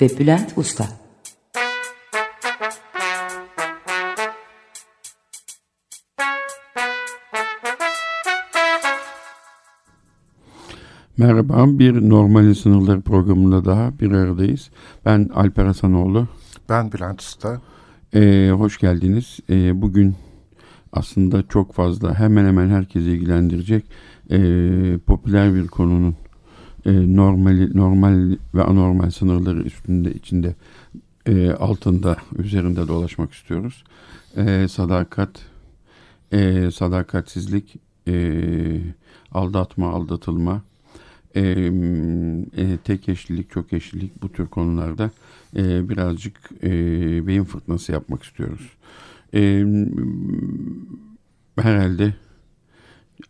ve Bülent Usta. Merhaba, bir Normalin Sınırları programında daha bir aradayız. Ben Alper Hasanoğlu. Ben Bülent Usta. Ee, hoş geldiniz. Ee, bugün aslında çok fazla hemen hemen herkesi ilgilendirecek e, popüler bir konunun e, normali, normal ve anormal sınırları üstünde içinde e, altında üzerinde dolaşmak istiyoruz. E, sadakat, e, sadakatsizlik, e, aldatma, aldatılma, e, e, tek eşlilik, çok eşlilik bu tür konularda e, birazcık e, beyin fırtınası yapmak istiyoruz. E, herhalde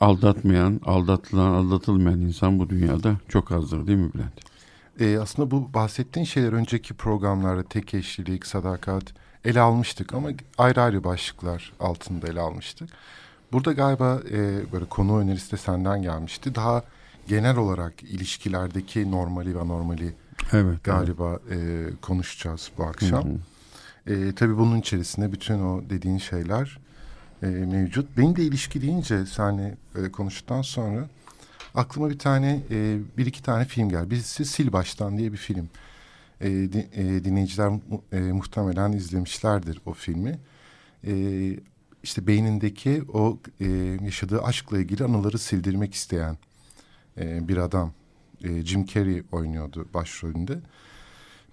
aldatmayan, aldatılan, aldatılmayan insan bu dünyada çok azdır değil mi Bülent? Ee, aslında bu bahsettiğin şeyler önceki programlarda tek eşlilik, sadakat ele almıştık ama ayrı ayrı başlıklar altında ele almıştık. Burada galiba e, böyle konu önerisi de senden gelmişti. Daha genel olarak ilişkilerdeki normali ve normali evet, galiba evet. E, konuşacağız bu akşam. Hı hı. E, tabii bunun içerisinde bütün o dediğin şeyler e, mevcut. Beni de ilişki deyince seninle e, konuştuktan sonra aklıma bir tane e, bir iki tane film geldi. Birisi Sil Baştan diye bir film. E, di, e, dinleyiciler e, muhtemelen izlemişlerdir o filmi. E, işte beynindeki o e, yaşadığı aşkla ilgili anıları sildirmek isteyen e, bir adam. E, Jim Carrey oynuyordu başrolünde.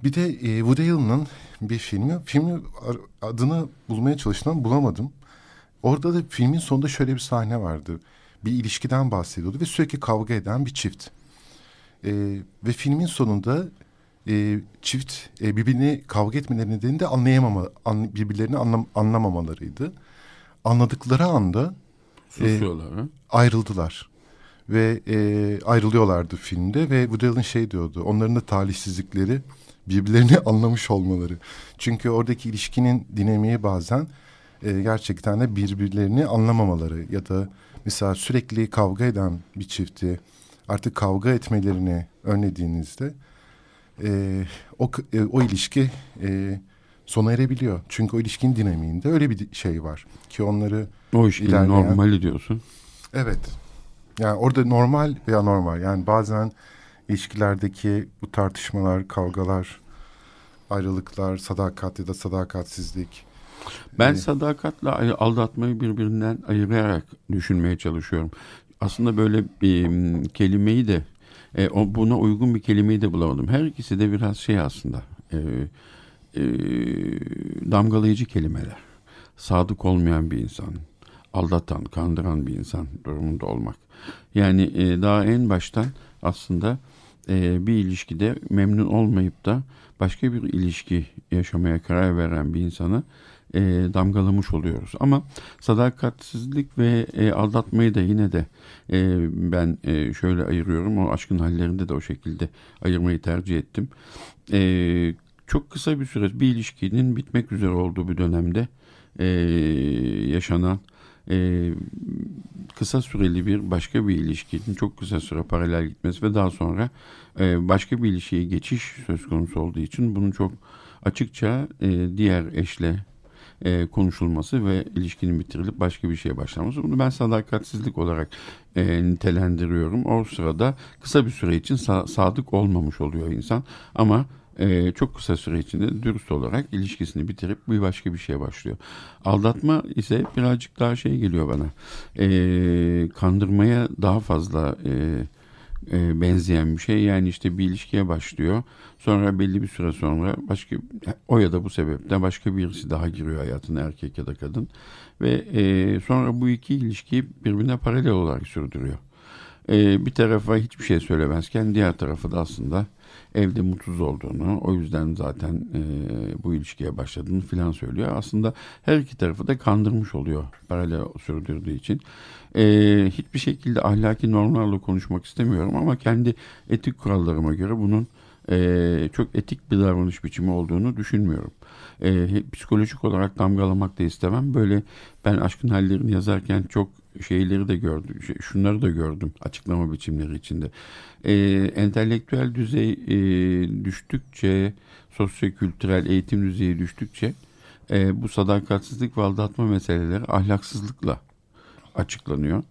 Bir de e, Woody Allen'ın bir filmi. Filmi adını bulmaya çalıştım bulamadım. Orada da filmin sonunda şöyle bir sahne vardı. Bir ilişkiden bahsediyordu ve sürekli kavga eden bir çift. E, ve filmin sonunda e, çift e, birbirini kavga etmeleri nedeni de anlayamama, an, birbirlerini anlam, anlamamalarıydı. Anladıkları anda e, ayrıldılar. Ve e, ayrılıyorlardı filmde ve Woody Allen şey diyordu. Onların da talihsizlikleri birbirlerini anlamış olmaları. Çünkü oradaki ilişkinin dinamiği bazen e, gerçekten de birbirlerini anlamamaları ya da mesela sürekli kavga eden bir çifti artık kavga etmelerini önlediğinizde e, o, e, o ilişki e, sona erebiliyor. Çünkü o ilişkinin dinamiğinde öyle bir şey var ki onları o ilişkinin ilerleyen... normali diyorsun. Evet. Yani orada normal veya normal yani bazen ilişkilerdeki bu tartışmalar, kavgalar, ayrılıklar, sadakat ya da sadakatsizlik ben sadakatle aldatmayı birbirinden ayırarak düşünmeye çalışıyorum. Aslında böyle bir kelimeyi de e, buna uygun bir kelimeyi de bulamadım. Her ikisi de biraz şey aslında e, e, damgalayıcı kelimeler. Sadık olmayan bir insan, aldatan, kandıran bir insan durumunda olmak. Yani e, daha en baştan aslında e, bir ilişkide memnun olmayıp da başka bir ilişki yaşamaya karar veren bir insanı e, damgalamış oluyoruz. Ama sadakatsizlik ve e, aldatmayı da yine de e, ben e, şöyle ayırıyorum. O aşkın hallerinde de o şekilde ayırmayı tercih ettim. E, çok kısa bir süre bir ilişkinin bitmek üzere olduğu bir dönemde e, yaşanan e, kısa süreli bir başka bir ilişkinin çok kısa süre paralel gitmesi ve daha sonra e, başka bir ilişkiye geçiş söz konusu olduğu için bunun çok açıkça e, diğer eşle e, konuşulması ve ilişkinin bitirilip başka bir şeye başlaması. Bunu ben sadakatsizlik olarak e, nitelendiriyorum. O sırada kısa bir süre için sa- sadık olmamış oluyor insan ama e, çok kısa süre içinde dürüst olarak ilişkisini bitirip bir başka bir şeye başlıyor. Aldatma ise birazcık daha şey geliyor bana. E, kandırmaya daha fazla e, e, benzeyen bir şey. Yani işte bir ilişkiye başlıyor. Sonra belli bir süre sonra başka o ya da bu sebeple başka birisi daha giriyor hayatına erkek ya da kadın. Ve e, sonra bu iki ilişkiyi birbirine paralel olarak sürdürüyor. e, bir tarafa hiçbir şey söylemezken diğer tarafı da aslında evde mutsuz olduğunu o yüzden zaten e, bu ilişkiye başladığını filan söylüyor. Aslında her iki tarafı da kandırmış oluyor paralel sürdürdüğü için. E, hiçbir şekilde ahlaki normlarla konuşmak istemiyorum ama kendi etik kurallarıma göre bunun e, çok etik bir davranış biçimi olduğunu düşünmüyorum. E, psikolojik olarak damgalamak da istemem. Böyle ben aşkın hallerini yazarken çok şeyleri de gördüm, şey, şunları da gördüm açıklama biçimleri içinde. E, entelektüel düzey e, düştükçe, sosyokültürel eğitim düzeyi düştükçe e, bu sadakatsizlik ve aldatma meseleleri ahlaksızlıkla açıklanıyor.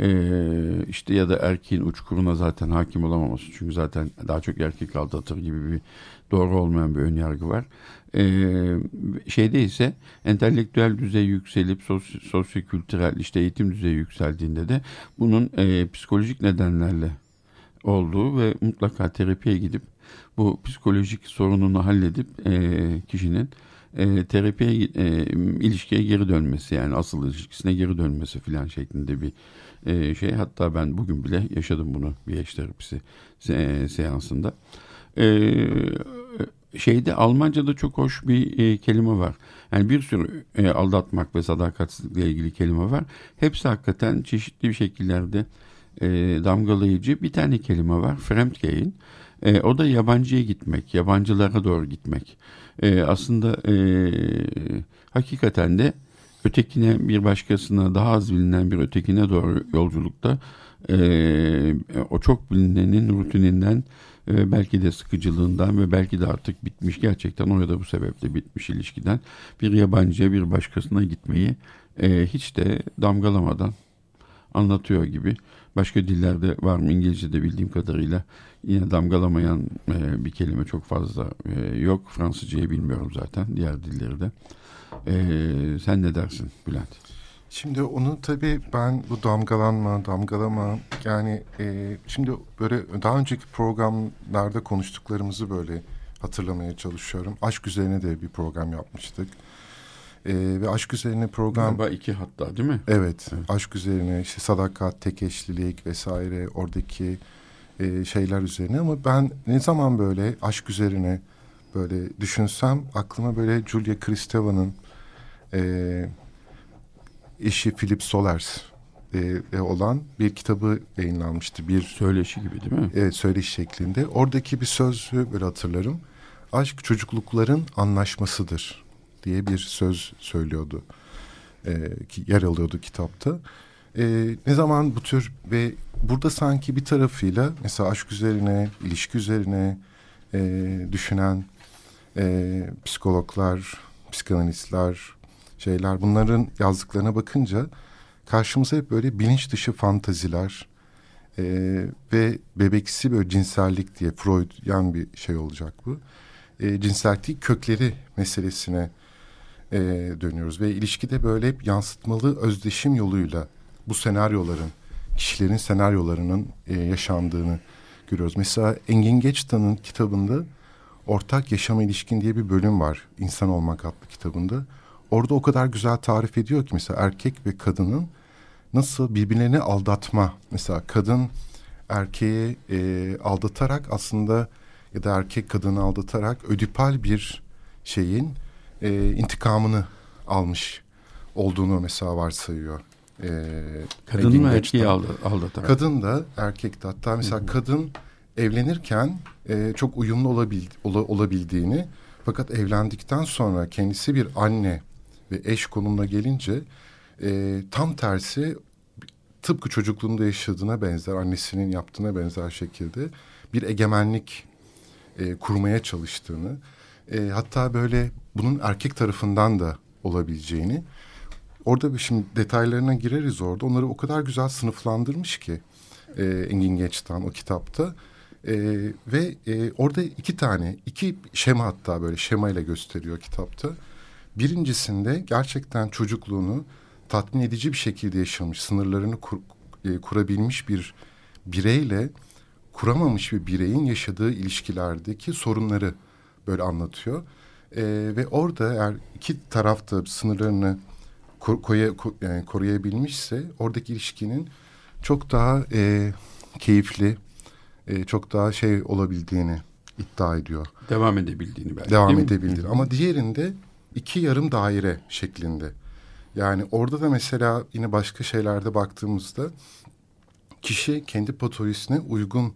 Ee, işte ya da erkeğin uçkuruna zaten hakim olamaması çünkü zaten daha çok erkek aldatır gibi bir doğru olmayan bir önyargı var. Ee, şeyde ise entelektüel düzey yükselip sosyo, sosyokültürel işte eğitim düzeyi yükseldiğinde de bunun e, psikolojik nedenlerle olduğu ve mutlaka terapiye gidip bu psikolojik sorununu halledip e, kişinin e, terapiye e, ilişkiye geri dönmesi yani asıl ilişkisine geri dönmesi filan şeklinde bir e, şey. Hatta ben bugün bile yaşadım bunu bir eş terapisi se seansında. E, şeyde Almanca'da çok hoş bir e, kelime var. Yani bir sürü e, aldatmak ve sadakatsizlikle ilgili kelime var. Hepsi hakikaten çeşitli bir şekillerde e, damgalayıcı. Bir tane kelime var. Fremdgehen. E, o da yabancıya gitmek, yabancılara doğru gitmek. E, aslında e, hakikaten de ötekine bir başkasına daha az bilinen bir ötekine doğru yolculukta e, o çok bilinenin rutininden e, belki de sıkıcılığından ve belki de artık bitmiş gerçekten o ya da bu sebeple bitmiş ilişkiden bir yabancıya bir başkasına gitmeyi e, hiç de damgalamadan anlatıyor gibi. Başka dillerde var mı İngilizce'de bildiğim kadarıyla yine damgalamayan e, bir kelime çok fazla e, yok. Fransızcayı bilmiyorum zaten diğer dilleri de. E, sen ne dersin Bülent? Şimdi onu tabii ben bu damgalanma, damgalama yani e, şimdi böyle daha önceki programlarda konuştuklarımızı böyle hatırlamaya çalışıyorum. Aşk üzerine de bir program yapmıştık. E, ve aşk üzerine program... Galiba iki hatta değil mi? Evet, evet. aşk üzerine işte sadakat, tek eşlilik vesaire oradaki e, şeyler üzerine ama ben ne zaman böyle aşk üzerine böyle düşünsem aklıma böyle Julia Kristeva'nın e, eşi Philip Solers e, olan bir kitabı yayınlanmıştı. Bir söyleşi gibi değil mi? Evet, söyleşi şeklinde. Oradaki bir sözü böyle hatırlarım. Aşk çocuklukların anlaşmasıdır diye bir söz söylüyordu. E, ki yer alıyordu kitapta. E, ne zaman bu tür ve burada sanki bir tarafıyla mesela aşk üzerine, ilişki üzerine e, düşünen e, psikologlar, psikanalistler, şeyler bunların yazdıklarına bakınca karşımıza hep böyle bilinç dışı fantaziler e, ve bebeksi böyle cinsellik diye Freud yan bir şey olacak bu. E, cinsellik kökleri meselesine e, dönüyoruz ve ilişkide böyle hep yansıtmalı özdeşim yoluyla bu senaryoların kişilerin senaryolarının e, yaşandığını görüyoruz. Mesela Engin Geçtan'ın kitabında Ortak Yaşama İlişkin diye bir bölüm var. İnsan Olmak adlı kitabında. Orada o kadar güzel tarif ediyor ki mesela erkek ve kadının nasıl birbirlerini aldatma. Mesela kadın erkeği e, aldatarak aslında ya da erkek kadını aldatarak ödipal bir şeyin e, intikamını almış olduğunu mesela varsayıyor. E, kadın mı erkeği aldatarak? Kadın da erkek de hatta mesela Hı-hı. kadın evlenirken e, çok uyumlu olabil, ola, olabildiğini fakat evlendikten sonra kendisi bir anne ve eş konumuna gelince e, tam tersi tıpkı çocukluğunda yaşadığına benzer annesinin yaptığına benzer şekilde bir egemenlik e, kurmaya çalıştığını e, hatta böyle bunun erkek tarafından da olabileceğini. Orada şimdi detaylarına gireriz orada. Onları o kadar güzel sınıflandırmış ki e, Engin Geçtan o kitapta. E, ve e, orada iki tane iki şema hatta böyle şemayla gösteriyor kitapta. Birincisinde gerçekten çocukluğunu tatmin edici bir şekilde yaşamış, sınırlarını kur, e, kurabilmiş bir bireyle kuramamış bir bireyin yaşadığı ilişkilerdeki sorunları böyle anlatıyor. E, ve orada eğer iki tarafta sınırlarını koruya, yani koruyabilmişse oradaki ilişkinin çok daha e, keyifli, e, çok daha şey olabildiğini iddia ediyor. Devam edebildiğini belki. Devam edebildiğini. Ama diğerinde iki yarım daire şeklinde. Yani orada da mesela yine başka şeylerde baktığımızda kişi kendi patolojisine uygun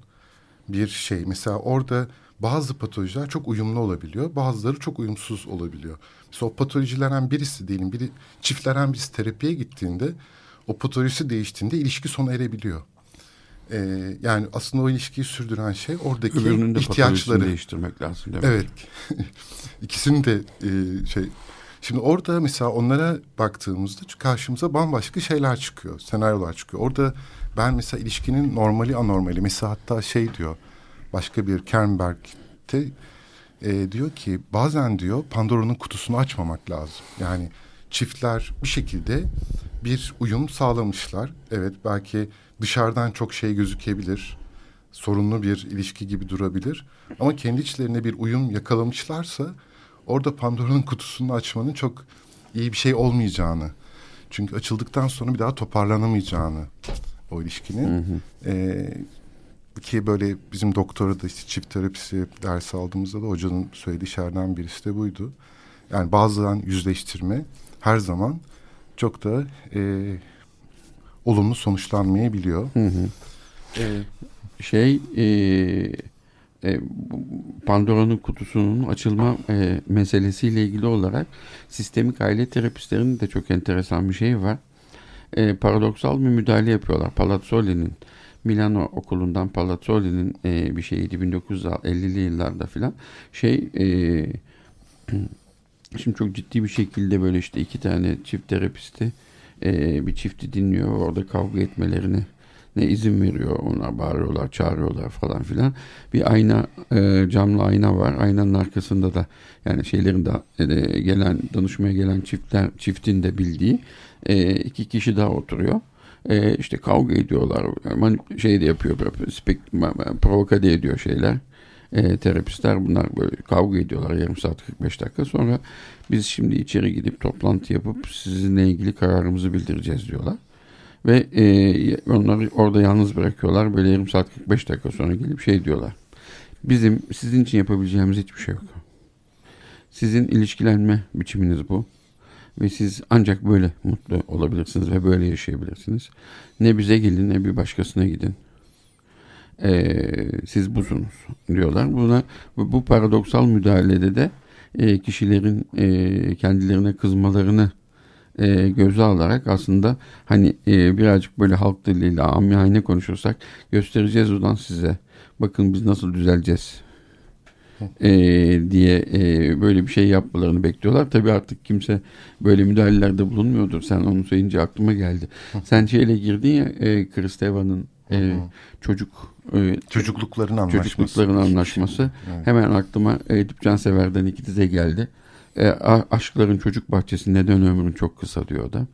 bir şey. Mesela orada bazı patolojiler çok uyumlu olabiliyor. Bazıları çok uyumsuz olabiliyor. Mesela o patolojilerden birisi diyelim biri çiftlerden birisi terapiye gittiğinde o patolojisi değiştiğinde ilişki sona erebiliyor. Ee, yani aslında o ilişkiyi sürdüren şey oradaki Öbürünün de ihtiyaçları. değiştirmek lazım. Demek. Evet. İkisinin de e, şey. Şimdi orada mesela onlara baktığımızda karşımıza bambaşka şeyler çıkıyor. Senaryolar çıkıyor. Orada ben mesela ilişkinin normali anormali. Mesela hatta şey diyor. Başka bir Kernberg'te e, diyor ki bazen diyor Pandora'nın kutusunu açmamak lazım. Yani çiftler bir şekilde bir uyum sağlamışlar. Evet belki dışarıdan çok şey gözükebilir. Sorunlu bir ilişki gibi durabilir. Ama kendi içlerinde bir uyum yakalamışlarsa orada Pandora'nın kutusunu açmanın çok iyi bir şey olmayacağını. Çünkü açıldıktan sonra bir daha toparlanamayacağını o ilişkinin. Hı hı. Ee, ki böyle bizim doktora da işte çift terapisi dersi aldığımızda da hocanın söylediği şeylerden birisi de buydu. Yani bazıdan yüzleştirme her zaman çok da e, olumlu sonuçlanmayabiliyor. Hı hı. Ee, şey e, e, Pandora'nın kutusunun açılma e, meselesiyle ilgili olarak sistemik aile terapistlerinin de çok enteresan bir şey var. E, paradoksal bir müdahale yapıyorlar. Palazzoli'nin Milano okulundan Palazzoli'nin e, bir şeyiydi 1950'li yıllarda filan. Şey e, şimdi çok ciddi bir şekilde böyle işte iki tane çift terapisti e, bir çifti dinliyor. Orada kavga etmelerini ne izin veriyor. Onlar bağırıyorlar, çağırıyorlar falan filan. Bir ayna, e, camlı ayna var. Aynanın arkasında da yani şeylerin de e, gelen danışmaya gelen çiftler çiftin de bildiği e, iki kişi daha oturuyor. E, işte kavga ediyorlar. Yani şey de yapıyor, spek, provokade ediyor şeyler e, terapistler bunlar böyle kavga ediyorlar yarım saat 45 dakika sonra biz şimdi içeri gidip toplantı yapıp sizinle ilgili kararımızı bildireceğiz diyorlar. Ve e, onları orada yalnız bırakıyorlar. Böyle yarım saat 45 dakika sonra gelip şey diyorlar. Bizim sizin için yapabileceğimiz hiçbir şey yok. Sizin ilişkilenme biçiminiz bu. Ve siz ancak böyle mutlu olabilirsiniz ve böyle yaşayabilirsiniz. Ne bize gelin ne bir başkasına gidin e, siz busunuz diyorlar. Buna bu paradoksal müdahalede de e, kişilerin e, kendilerine kızmalarını e, göze alarak aslında hani e, birazcık böyle halk diliyle amiyane konuşursak göstereceğiz oradan size. Bakın biz nasıl düzeleceğiz e, diye e, böyle bir şey yapmalarını bekliyorlar. Tabii artık kimse böyle müdahalelerde bulunmuyordur. Sen onu söyleyince aklıma geldi. Sen şeyle girdin ya e, Kristeva'nın e, çocuk e, çocuklukların anlaşması. Çocuklukların anlaşması. Evet. Hemen aklıma Edip Cansever'den iki dize geldi. E, aşkların çocuk bahçesi neden ömrün çok kısa diyor da.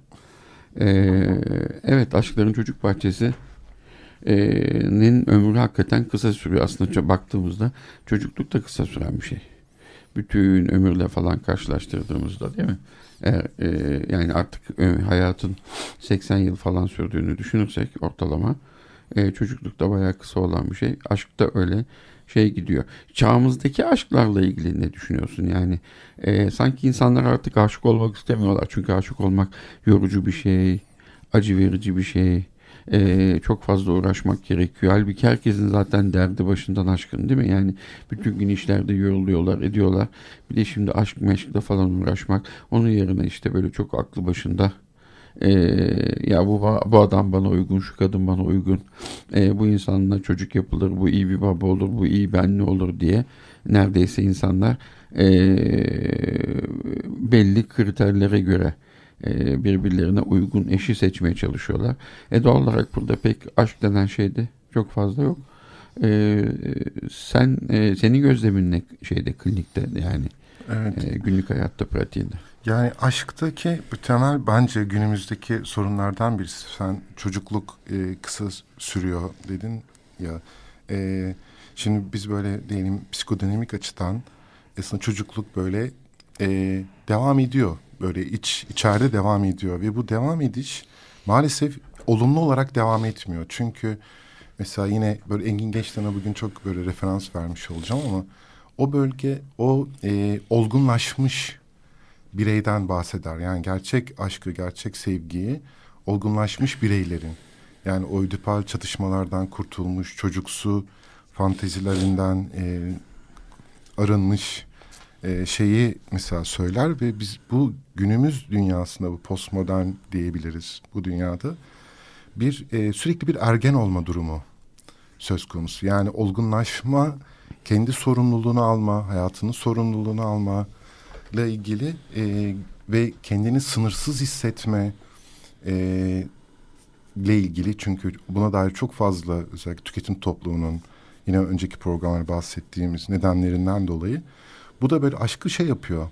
E, evet aşkların çocuk bahçesi nin ömrü hakikaten kısa sürüyor. Aslında baktığımızda çocukluk da kısa süren bir şey. Bütün ömürle falan karşılaştırdığımızda değil mi? Eğer, e, yani artık e, hayatın 80 yıl falan sürdüğünü düşünürsek ortalama e, çocuklukta bayağı kısa olan bir şey. Aşk da öyle şey gidiyor. Çağımızdaki aşklarla ilgili ne düşünüyorsun? Yani e, sanki insanlar artık aşık olmak istemiyorlar. Çünkü aşık olmak yorucu bir şey, acı verici bir şey. E, çok fazla uğraşmak gerekiyor. Halbuki herkesin zaten derdi başından aşkın değil mi? Yani bütün gün işlerde yoruluyorlar, ediyorlar. Bir de şimdi aşk meşkle falan uğraşmak. Onun yerine işte böyle çok aklı başında e, ya bu bu adam bana uygun, şu kadın bana uygun, e, bu insanla çocuk yapılır, bu iyi bir baba olur, bu iyi benli olur diye neredeyse insanlar e, belli kriterlere göre e, birbirlerine uygun eşi seçmeye çalışıyorlar. E doğal olarak burada pek aşk denen şey de çok fazla yok. E, sen e, senin gözlemin ne şeyde klinikte yani evet. e, günlük hayatta pratiğinde? Yani aşktaki temel bence günümüzdeki sorunlardan birisi. Sen çocukluk e, kısa sürüyor dedin ya. E, şimdi biz böyle diyelim psikodinamik açıdan aslında çocukluk böyle e, devam ediyor. Böyle iç içeride devam ediyor ve bu devam ediş maalesef olumlu olarak devam etmiyor. Çünkü mesela yine böyle Engin Geçtan'a bugün çok böyle referans vermiş olacağım ama o bölge o e, olgunlaşmış bireyden bahseder. Yani gerçek aşkı, gerçek sevgiyi olgunlaşmış bireylerin yani o çatışmalardan kurtulmuş, çocuksu fantezilerinden e, arınmış e, şeyi mesela söyler ve biz bu günümüz dünyasında bu postmodern diyebiliriz bu dünyada bir e, sürekli bir ergen olma durumu söz konusu. Yani olgunlaşma, kendi sorumluluğunu alma, hayatının sorumluluğunu alma ile ilgili e, ve kendini sınırsız hissetme e, ile ilgili çünkü buna dair çok fazla özellikle tüketim toplumunun yine önceki programlarda bahsettiğimiz nedenlerinden dolayı bu da böyle aşkı şey yapıyor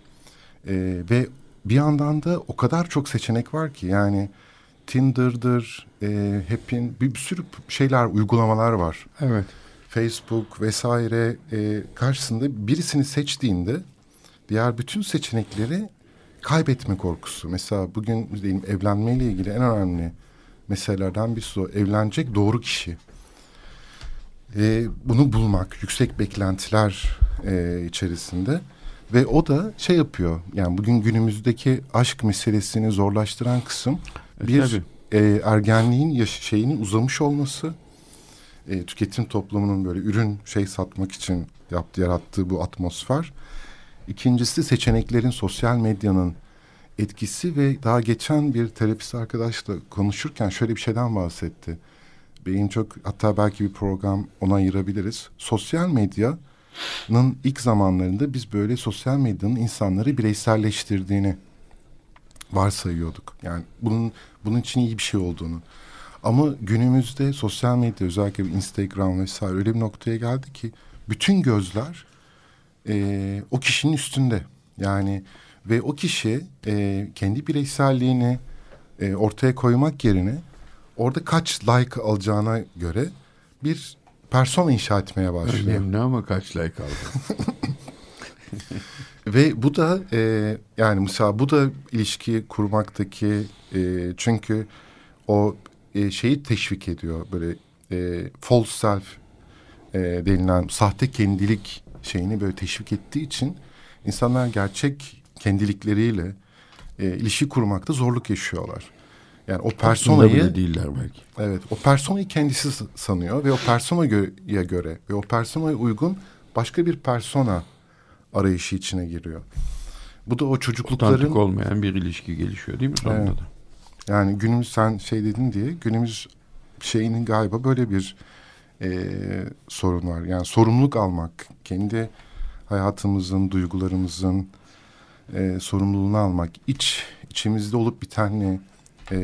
e, ve bir yandan da o kadar çok seçenek var ki yani Tinder'dır, e, Happy'in bir, bir sürü şeyler, uygulamalar var. Evet. Facebook vesaire e, karşısında birisini seçtiğinde diğer bütün seçenekleri kaybetme korkusu. Mesela bugün diyelim evlenmeyle ilgili en önemli meselelerden birisi o. Evlenecek doğru kişi. E, bunu bulmak, yüksek beklentiler e, içerisinde ve o da şey yapıyor. Yani bugün günümüzdeki aşk meselesini zorlaştıran kısım E, bir e, ergenliğin yaş şeyinin uzamış olması, e, tüketim toplumunun böyle ürün şey satmak için yaptığı, yarattığı bu atmosfer. İkincisi seçeneklerin sosyal medyanın etkisi ve daha geçen bir terapist arkadaşla konuşurken şöyle bir şeyden bahsetti. Benim çok hatta belki bir program ona ayırabiliriz. Sosyal medyanın ilk zamanlarında biz böyle sosyal medyanın insanları bireyselleştirdiğini varsayıyorduk. Yani bunun bunun için iyi bir şey olduğunu. Ama günümüzde sosyal medya özellikle Instagram vesaire öyle bir noktaya geldi ki bütün gözler e, o kişinin üstünde. Yani ve o kişi e, kendi bireyselliğini e, ortaya koymak yerine orada kaç like alacağına göre bir persona inşa etmeye başlıyor. Önemli ama kaç like aldı? Ve bu da e, yani mesela bu da ilişki kurmaktaki e, çünkü o e, şeyi teşvik ediyor böyle e, false self e, denilen sahte kendilik şeyini böyle teşvik ettiği için insanlar gerçek kendilikleriyle e, ilişki kurmakta zorluk yaşıyorlar. Yani o Personayı personayı değiller belki. Evet, o personayı kendisi sanıyor ve o personaya göre ve o personaya uygun başka bir persona arayışı içine giriyor. Bu da o çocuklukların Otantik olmayan bir ilişki gelişiyor değil mi sonunda Evet. da? yani günümüz sen şey dedin diye günümüz şeyinin galiba böyle bir e, sorun var. Yani sorumluluk almak, kendi hayatımızın, duygularımızın e, sorumluluğunu almak, iç içimizde olup bitenle e,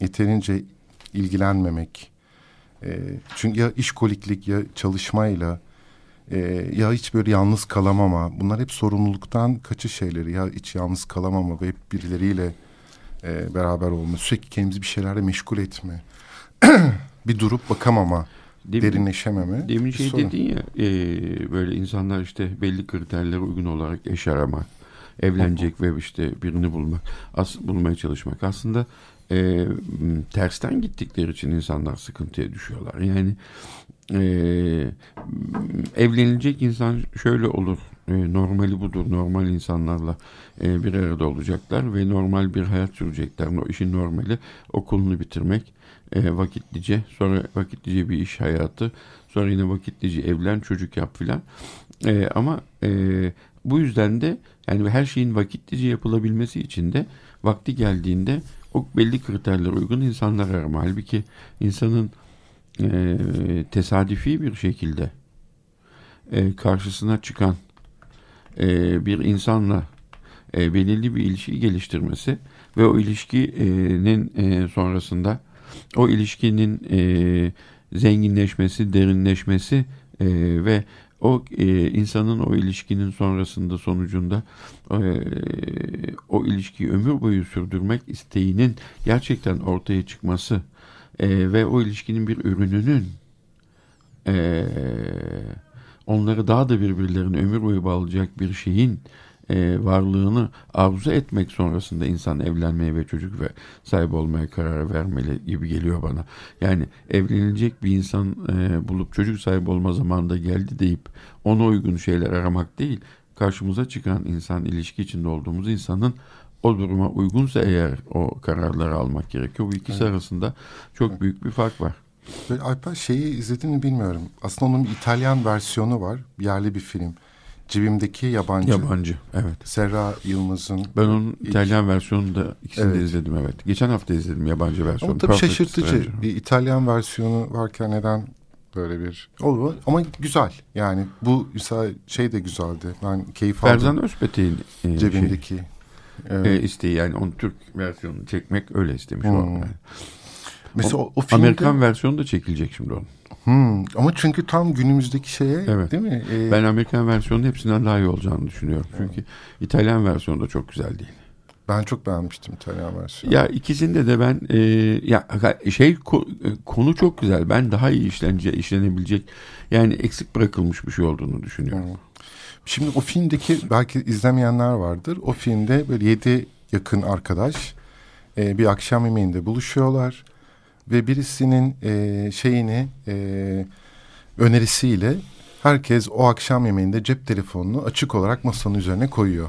yeterince ilgilenmemek. E, çünkü ya işkoliklik ya çalışmayla e, ya hiç böyle yalnız kalamama. Bunlar hep sorumluluktan kaçış şeyleri. Ya hiç yalnız kalamama ve hep birileriyle e, beraber olma. Sürekli kendimizi bir şeylerle meşgul etme. bir durup bakamama, Demin, derinleşememe. demin şey sorun. dedin ya e, böyle insanlar işte belli kriterlere uygun olarak eş aramak, evlenecek ve işte birini bulmak, as, bulmaya çalışmak. Aslında e, tersten gittikleri için insanlar sıkıntıya düşüyorlar. Yani e, evlenilecek insan şöyle olur. E, normali budur. Normal insanlarla e, bir arada olacaklar ve normal bir hayat sürecekler. O işin normali okulunu bitirmek, e, vakitlice, sonra vakitlice bir iş hayatı, sonra yine vakitlice evlen, çocuk yap filan. E, ama e, bu yüzden de yani her şeyin vakitlice yapılabilmesi için de vakti geldiğinde o belli kriterlere uygun insanlar arama. Halbuki insanın e, tesadüfi bir şekilde e, karşısına çıkan e, bir insanla e, belirli bir ilişki geliştirmesi ve o ilişkinin e, sonrasında o ilişkinin e, zenginleşmesi, derinleşmesi e, ve o e, insanın o ilişkinin sonrasında sonucunda e, o ilişkiyi ömür boyu sürdürmek isteğinin gerçekten ortaya çıkması e, ve o ilişkinin bir ürününün e, onları daha da birbirlerine ömür boyu bağlayacak bir şeyin e, varlığını arzu etmek sonrasında insan evlenmeye ve çocuk ve sahip olmaya karar vermeli gibi geliyor bana. Yani evlenilecek bir insan e, bulup çocuk sahibi olma zamanında geldi deyip ona uygun şeyler aramak değil, karşımıza çıkan insan ilişki içinde olduğumuz insanın o duruma uygunsa eğer o kararları almak gerekiyor. Bu ikisi evet. arasında çok evet. büyük bir fark var. Böyle Alper şeyi izledin mi bilmiyorum. Aslında onun bir İtalyan versiyonu var. Yerli bir film. Cebimdeki yabancı. Yabancı, evet. Serra Yılmaz'ın. Ben onun ilk... İtalyan versiyonunu da ikisini evet. de izledim, evet. Geçen hafta izledim yabancı versiyonu. Ama tabii Perfect şaşırtıcı. Stranger. Bir İtalyan versiyonu varken neden böyle bir olur ama güzel yani bu şey de güzeldi ben keyif aldım. Ferzan Özpetek'in e, cebindeki şey, evet. e, isteği yani onun Türk versiyonunu çekmek öyle istemiş hmm. o. Yani. Mesela o, o filmde... Amerikan versiyonu da çekilecek şimdi onun. Hmm, ama çünkü tam günümüzdeki şeye evet. değil mi? Ee, ben Amerikan versiyonunun hepsinden daha iyi olacağını düşünüyorum. Çünkü evet. İtalyan versiyonu da çok güzel değil. Ben çok beğenmiştim İtalyan versiyonu. Ya ikisinde de ben e, ya şey konu çok güzel. Ben daha iyi işlence işlenebilecek yani eksik bırakılmış bir şey olduğunu düşünüyorum. Hmm. Şimdi o filmdeki belki izlemeyenler vardır. O filmde böyle yedi yakın arkadaş e, bir akşam yemeğinde buluşuyorlar ve birisinin e, şeyini e, önerisiyle herkes o akşam yemeğinde cep telefonunu açık olarak masanın üzerine koyuyor.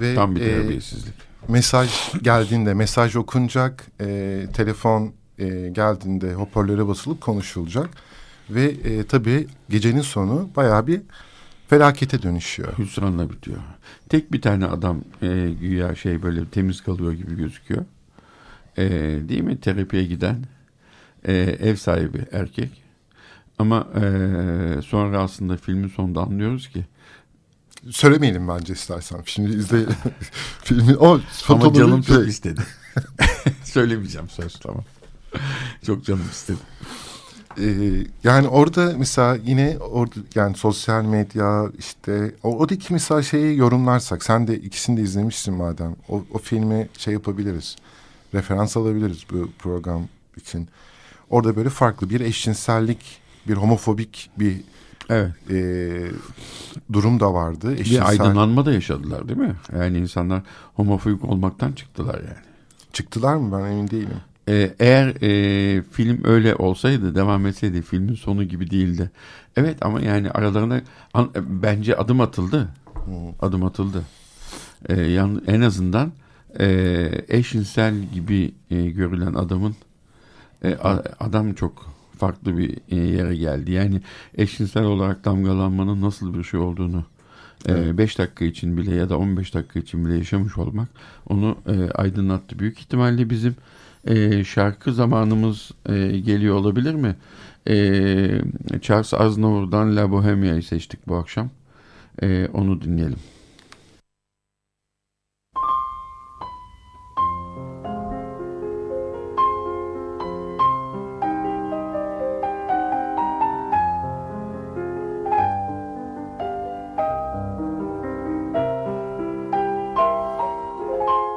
Ve, Tam bir e, terbiyesizlik. E, mesaj geldiğinde mesaj okunacak, e, telefon e, geldiğinde hoparlöre basılıp konuşulacak. Ve e, tabii gecenin sonu bayağı bir felakete dönüşüyor. Hüsranla bitiyor. Tek bir tane adam e, güya şey böyle temiz kalıyor gibi gözüküyor e, değil mi terapiye giden e, ev sahibi erkek. Ama e, sonra aslında filmin sonunda anlıyoruz ki söylemeyelim bence istersen. Şimdi izle filmi o Ama canım çok şey. istedi. Söylemeyeceğim söz tamam. çok canım istedi. Ee, yani orada mesela yine orada yani sosyal medya işte o, oradaki mesela şeyi yorumlarsak sen de ikisini de izlemişsin madem o, o filmi şey yapabiliriz referans alabiliriz bu program için. Orada böyle farklı bir eşcinsellik, bir homofobik bir evet. e, durum da vardı. Eşcinsel... Bir aydınlanma da yaşadılar değil mi? Yani insanlar homofobik olmaktan çıktılar yani. Çıktılar mı ben emin değilim. Ee, eğer e, film öyle olsaydı devam etseydi filmin sonu gibi değildi. Evet ama yani aralarında an, bence adım atıldı. Hmm. Adım atıldı. Ee, yan, en azından e, eşinsel gibi e, görülen adamın e, adam çok farklı bir e, yere geldi. Yani eşinsel olarak damgalanmanın nasıl bir şey olduğunu 5 e, evet. dakika için bile ya da 15 dakika için bile yaşamış olmak onu e, aydınlattı. Büyük ihtimalle bizim e, şarkı zamanımız e, geliyor olabilir mi? E, Charles Aznavour'dan La Bohemia'yı seçtik bu akşam. E, onu dinleyelim.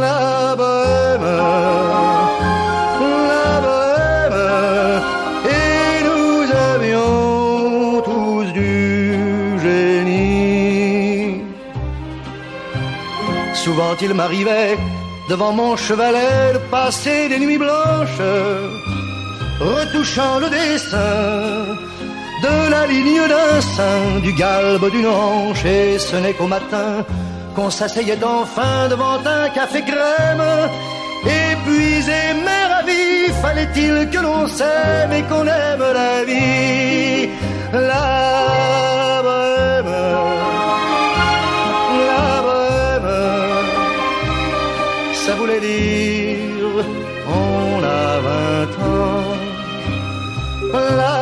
la bohème, la bohème, et nous avions tous du génie. Souvent il m'arrivait devant mon chevalet de passer des nuits blanches, retouchant le dessin de la ligne d'un sein, du galbe d'une hanche, et ce n'est qu'au matin qu'on s'asseyait enfin devant un café crème. Épuisé mais ravi, fallait-il que l'on s'aime et qu'on aime la vie, la bohème, la bohème, ça voulait dire on a vingt ans, la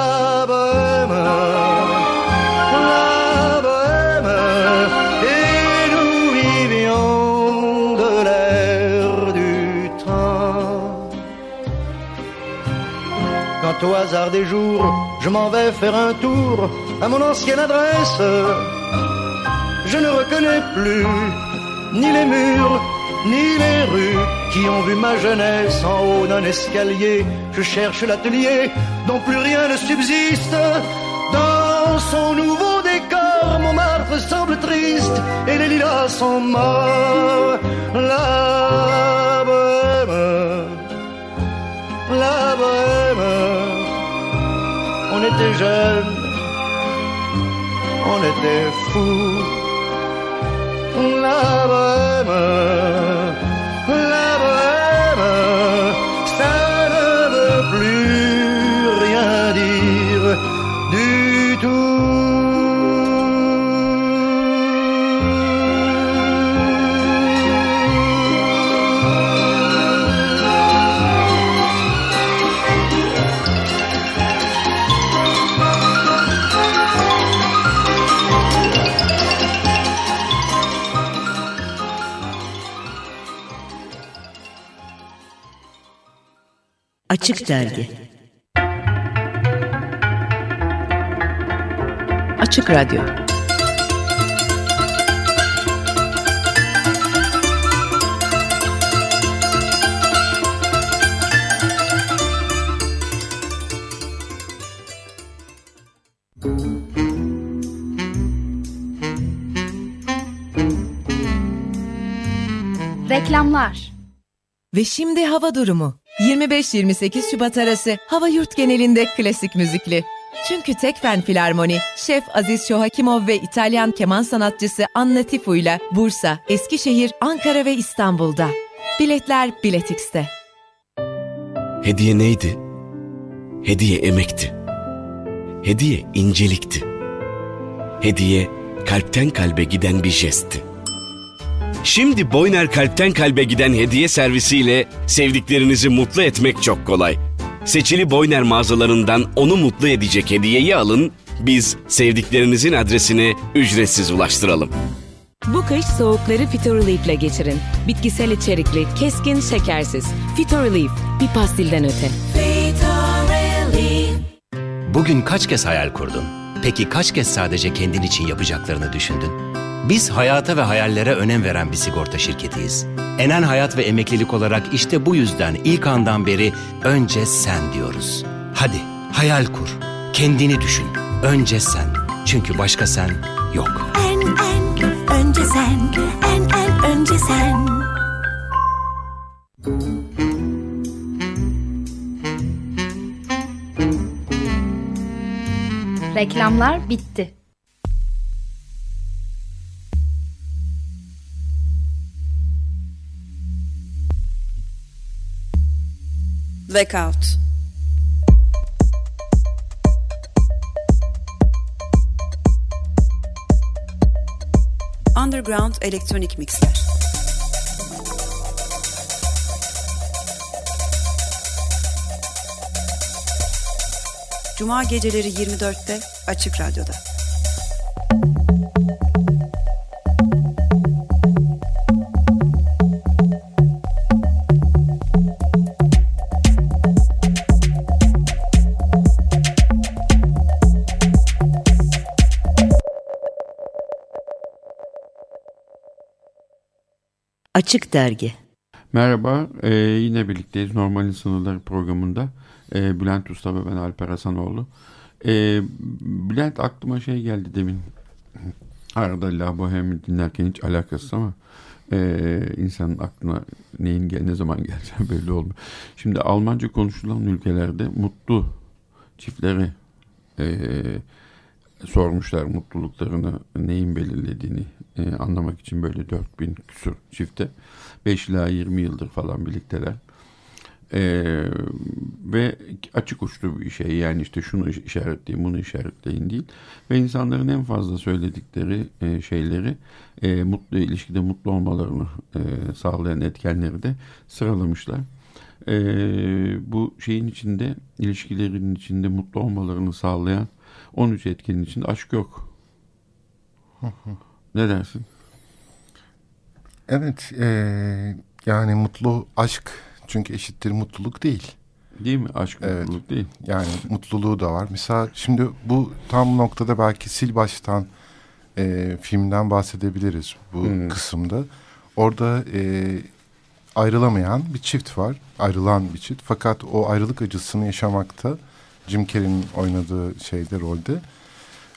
Au hasard des jours, je m'en vais faire un tour à mon ancienne adresse, je ne reconnais plus ni les murs, ni les rues qui ont vu ma jeunesse en haut d'un escalier. Je cherche l'atelier dont plus rien ne subsiste. Dans son nouveau décor, Montmartre semble triste et les lilas sont morts. La bohème, la bohème, était jeunes, on était fous. La bohème, Açık Dergi. Açık Radyo. Reklamlar. Ve şimdi hava durumu. 25-28 Şubat arası hava yurt genelinde klasik müzikli. Çünkü Tekfen Filarmoni, Şef Aziz Şohakimov ve İtalyan keman sanatçısı Anna Tifu ile Bursa, Eskişehir, Ankara ve İstanbul'da. Biletler Biletix'te. Hediye neydi? Hediye emekti. Hediye incelikti. Hediye kalpten kalbe giden bir jestti. Şimdi Boyner kalpten kalbe giden hediye servisiyle sevdiklerinizi mutlu etmek çok kolay. Seçili Boyner mağazalarından onu mutlu edecek hediyeyi alın, biz sevdiklerinizin adresine ücretsiz ulaştıralım. Bu kış soğukları Fitorelief ile geçirin. Bitkisel içerikli, keskin, şekersiz. Fitorelief, bir pastilden öte. Bugün kaç kez hayal kurdun? Peki kaç kez sadece kendin için yapacaklarını düşündün? Biz hayata ve hayallere önem veren bir sigorta şirketiyiz. Enen Hayat ve Emeklilik olarak işte bu yüzden ilk andan beri önce sen diyoruz. Hadi hayal kur, kendini düşün. Önce sen. Çünkü başka sen yok. En en önce sen, en en önce sen. Reklamlar bitti. Blackout. Underground elektronik mixler. Cuma geceleri 24'te Açık Radyo'da. Açık Dergi Merhaba, e, yine birlikteyiz Normalin Sınırları programında. E, Bülent Usta ve ben Alper Hasanoğlu. E, Bülent aklıma şey geldi demin. Arada La Boheme dinlerken hiç alakası ama e, insanın aklına neyin gel ne zaman geleceği belli olmuyor. Şimdi Almanca konuşulan ülkelerde mutlu çiftleri e, sormuşlar mutluluklarını neyin belirlediğini e, anlamak için böyle 4000 küsur çifte 5 ila 20 yıldır falan birlikteler. Ee, ve açık uçlu bir şey yani işte şunu işaretleyin bunu işaretleyin değil ve insanların en fazla söyledikleri e, şeyleri e, mutlu ilişkide mutlu olmalarını e, sağlayan etkenleri de sıralamışlar. E, bu şeyin içinde ilişkilerin içinde mutlu olmalarını sağlayan 13 etkenin içinde aşk yok. ne dersin? Evet e, yani mutlu aşk çünkü eşittir mutluluk değil. Değil mi? Aşk evet. mutluluk değil. Yani mutluluğu da var. Mesela şimdi bu tam noktada belki sil baştan e, filmden bahsedebiliriz bu hmm. kısımda. Orada e, ayrılamayan bir çift var. Ayrılan bir çift. Fakat o ayrılık acısını yaşamakta Jim Carrey'in oynadığı şeyde rolde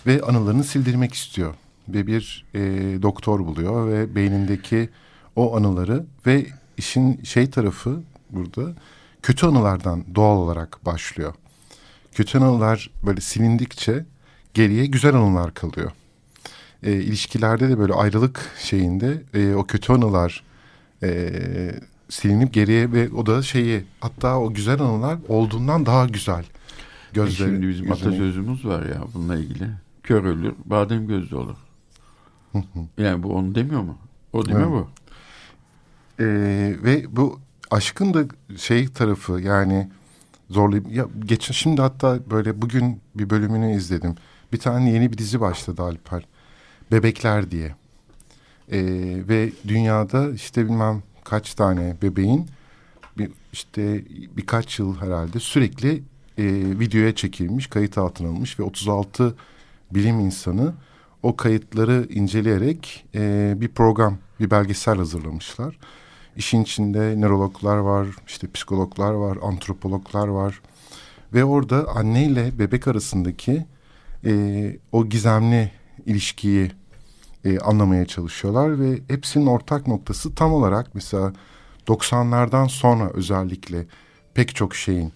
ve anılarını sildirmek istiyor. Ve bir e, doktor buluyor ve beynindeki o anıları ve işin şey tarafı burada kötü anılardan doğal olarak başlıyor. Kötü anılar böyle silindikçe geriye güzel anılar kalıyor. E, ilişkilerde de böyle ayrılık şeyinde e, o kötü anılar e, silinip geriye ve o da şeyi hatta o güzel anılar olduğundan daha güzel. Gözleri, e şimdi bizim yüzüne... atasözümüz var ya bununla ilgili. Kör ölür, badem gözlü olur. yani bu onu demiyor mu? O değil evet. mi bu? Ee, ve bu aşkın da şey tarafı yani zorlayıp ya geçen şimdi hatta böyle bugün bir bölümünü izledim. Bir tane yeni bir dizi başladı Alper. Bebekler diye. Ee, ve dünyada işte bilmem kaç tane bebeğin bir, işte birkaç yıl herhalde sürekli e, videoya çekilmiş, kayıt altına alınmış ve 36 bilim insanı o kayıtları inceleyerek e, bir program, bir belgesel hazırlamışlar. İşin içinde nörologlar var, işte psikologlar var, antropologlar var. Ve orada anne ile bebek arasındaki e, o gizemli ilişkiyi e, anlamaya çalışıyorlar. Ve hepsinin ortak noktası tam olarak mesela 90'lardan sonra özellikle pek çok şeyin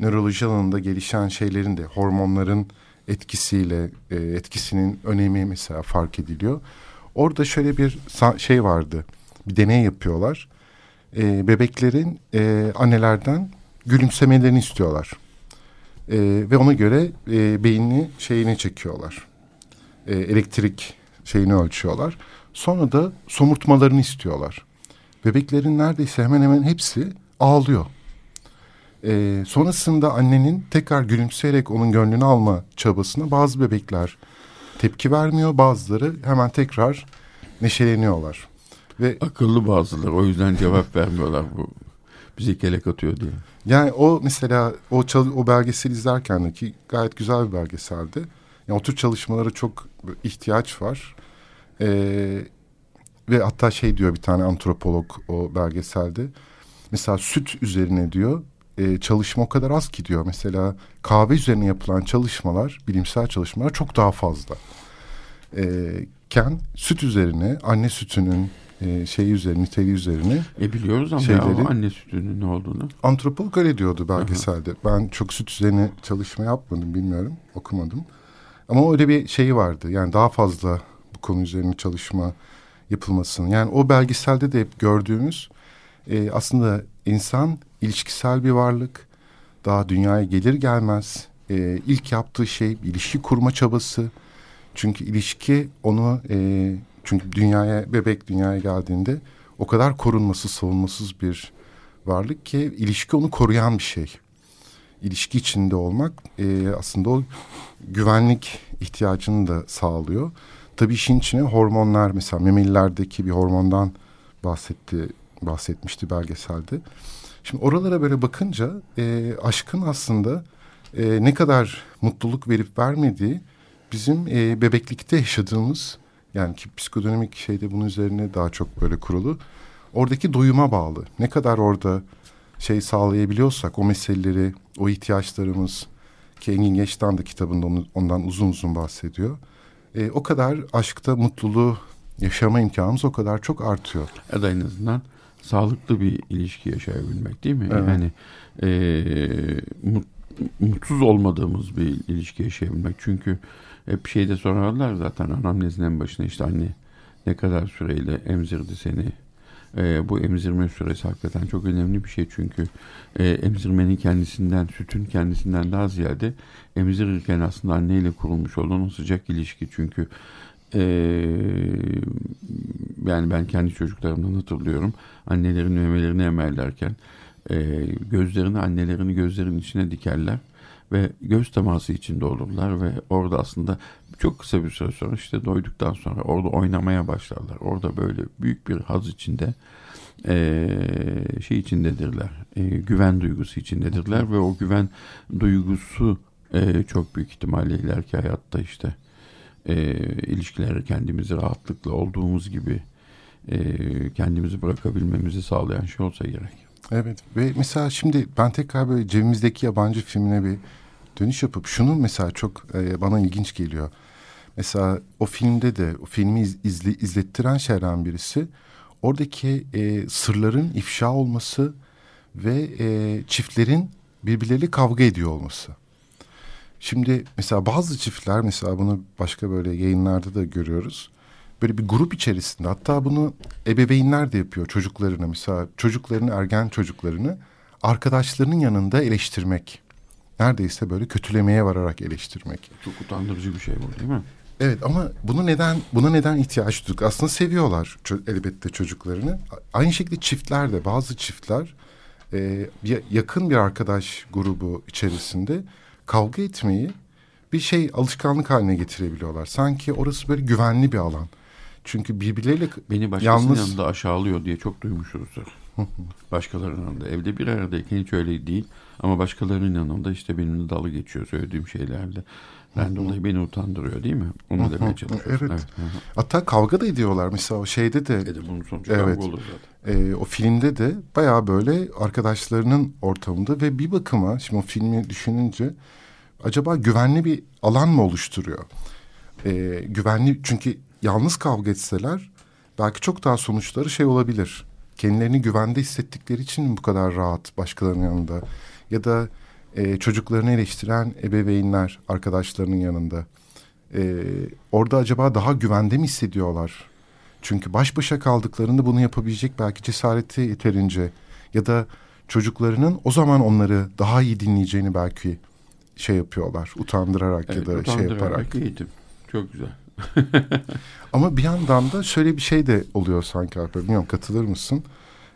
nöroloji alanında gelişen şeylerin de hormonların etkisiyle e, etkisinin önemi mesela fark ediliyor. Orada şöyle bir şey vardı. Bir deney yapıyorlar e, bebeklerin e, annelerden gülümsemelerini istiyorlar. E, ve ona göre e, beynini şeyini çekiyorlar. E, elektrik şeyini ölçüyorlar. Sonra da somurtmalarını istiyorlar. Bebeklerin neredeyse hemen hemen hepsi ağlıyor. E, sonrasında annenin tekrar gülümseyerek onun gönlünü alma çabasına bazı bebekler tepki vermiyor. Bazıları hemen tekrar neşeleniyorlar. Ve akıllı bazıları o yüzden cevap vermiyorlar bu bizi kelek atıyor diye. Yani o mesela o o belgesel izlerken ki gayet güzel bir belgeseldi. Yani o tür çalışmalara çok ihtiyaç var. Ee, ve hatta şey diyor bir tane antropolog o belgeselde. Mesela süt üzerine diyor e, çalışma o kadar az ki diyor. Mesela kahve üzerine yapılan çalışmalar, bilimsel çalışmalar çok daha fazla. E, ken süt üzerine anne sütünün e, şeyi üzerine, niteliği üzerine. E biliyoruz ama şeyleri, ya, anne sütünün ne olduğunu. Antropolog öyle diyordu belgeselde. Aha. Ben çok süt üzerine çalışma yapmadım bilmiyorum, okumadım. Ama öyle bir şeyi vardı. Yani daha fazla bu konu üzerine çalışma yapılmasını. Yani o belgeselde de hep gördüğümüz e, aslında insan ilişkisel bir varlık. Daha dünyaya gelir gelmez e, ilk yaptığı şey ilişki kurma çabası. Çünkü ilişki onu e, çünkü dünyaya bebek dünyaya geldiğinde o kadar korunmasız, savunmasız bir varlık ki ilişki onu koruyan bir şey. İlişki içinde olmak e, aslında o güvenlik ihtiyacını da sağlıyor. Tabii işin içine hormonlar mesela memelilerdeki bir hormondan bahsetti bahsetmişti belgeselde. Şimdi oralara böyle bakınca e, aşkın aslında e, ne kadar mutluluk verip vermediği bizim e, bebeklikte yaşadığımız yani ki psikodinamik şeyde bunun üzerine daha çok böyle kurulu. Oradaki doyuma bağlı. Ne kadar orada şey sağlayabiliyorsak o meseleleri, o ihtiyaçlarımız ki Engin Geçtan da kitabında ondan uzun uzun bahsediyor. e, o kadar aşkta mutluluğu yaşama imkanımız o kadar çok artıyor. Ya da en azından sağlıklı bir ilişki yaşayabilmek değil mi? Evet. Yani e, mut, mutsuz olmadığımız bir ilişki yaşayabilmek. Çünkü hep şeyde sorarlar zaten anamnezin en başına işte anne ne kadar süreyle emzirdi seni. E, bu emzirme süresi hakikaten çok önemli bir şey çünkü e, emzirmenin kendisinden, sütün kendisinden daha ziyade emzirirken aslında anneyle kurulmuş olan o sıcak ilişki. Çünkü e, yani ben kendi çocuklarımdan hatırlıyorum. Annelerin memelerini emerlerken e, gözlerini annelerini gözlerin içine dikerler ve göz teması içinde olurlar ve orada aslında çok kısa bir süre sonra işte doyduktan sonra orada oynamaya başlarlar. Orada böyle büyük bir haz içinde e, şey içindedirler. E, güven duygusu içindedirler ve o güven duygusu e, çok büyük ihtimalle ileriki hayatta işte e, ilişkileri kendimizi rahatlıkla olduğumuz gibi e, kendimizi bırakabilmemizi sağlayan şey olsa gerek. Evet ve mesela şimdi ben tekrar böyle cebimizdeki yabancı filmine bir dönüş yapıp şunu mesela çok e, bana ilginç geliyor. Mesela o filmde de o filmi iz, izle, izlettiren şeylerden birisi oradaki e, sırların ifşa olması ve e, çiftlerin birbirleriyle kavga ediyor olması. Şimdi mesela bazı çiftler mesela bunu başka böyle yayınlarda da görüyoruz. Böyle bir grup içerisinde hatta bunu ebeveynler de yapıyor çocuklarını mesela çocuklarını ergen çocuklarını arkadaşlarının yanında eleştirmek. Neredeyse böyle kötülemeye vararak eleştirmek. Çok utandırıcı bir şey bu değil mi? Evet ama bunu neden buna neden ihtiyaç duyduk? Aslında seviyorlar elbette çocuklarını. Aynı şekilde çiftler de bazı çiftler e, yakın bir arkadaş grubu içerisinde kavga etmeyi bir şey alışkanlık haline getirebiliyorlar. Sanki orası böyle güvenli bir alan. Çünkü birbirleriyle Beni başkasının yalnız... yanında aşağılıyor diye çok duymuşuzdur. Başkalarının yanında. Evde bir aradayken hiç öyle değil. Ama başkalarının yanında işte benimle dalı geçiyor söylediğim şeylerle. Ben dolayı beni utandırıyor değil mi? Onu demeye çalışıyorsun. Evet. evet. Hatta kavga da ediyorlar. Mesela o şeyde de. Evet, bunun sonucu evet, kavga olur zaten. E, o filmde de bayağı böyle arkadaşlarının ortamında ve bir bakıma şimdi o filmi düşününce acaba güvenli bir alan mı oluşturuyor? E, güvenli çünkü yalnız kavga etseler belki çok daha sonuçları şey olabilir. Kendilerini güvende hissettikleri için mi bu kadar rahat başkalarının yanında? Ya da e, çocuklarını eleştiren ebeveynler arkadaşlarının yanında. E, orada acaba daha güvende mi hissediyorlar? Çünkü baş başa kaldıklarında bunu yapabilecek belki cesareti yeterince ya da çocuklarının o zaman onları daha iyi dinleyeceğini belki şey yapıyorlar utandırarak evet, ya da şey yaparak. eğitim. Çok güzel. Ama bir yandan da şöyle bir şey de oluyor sanki Alper. Bilmiyorum katılır mısın?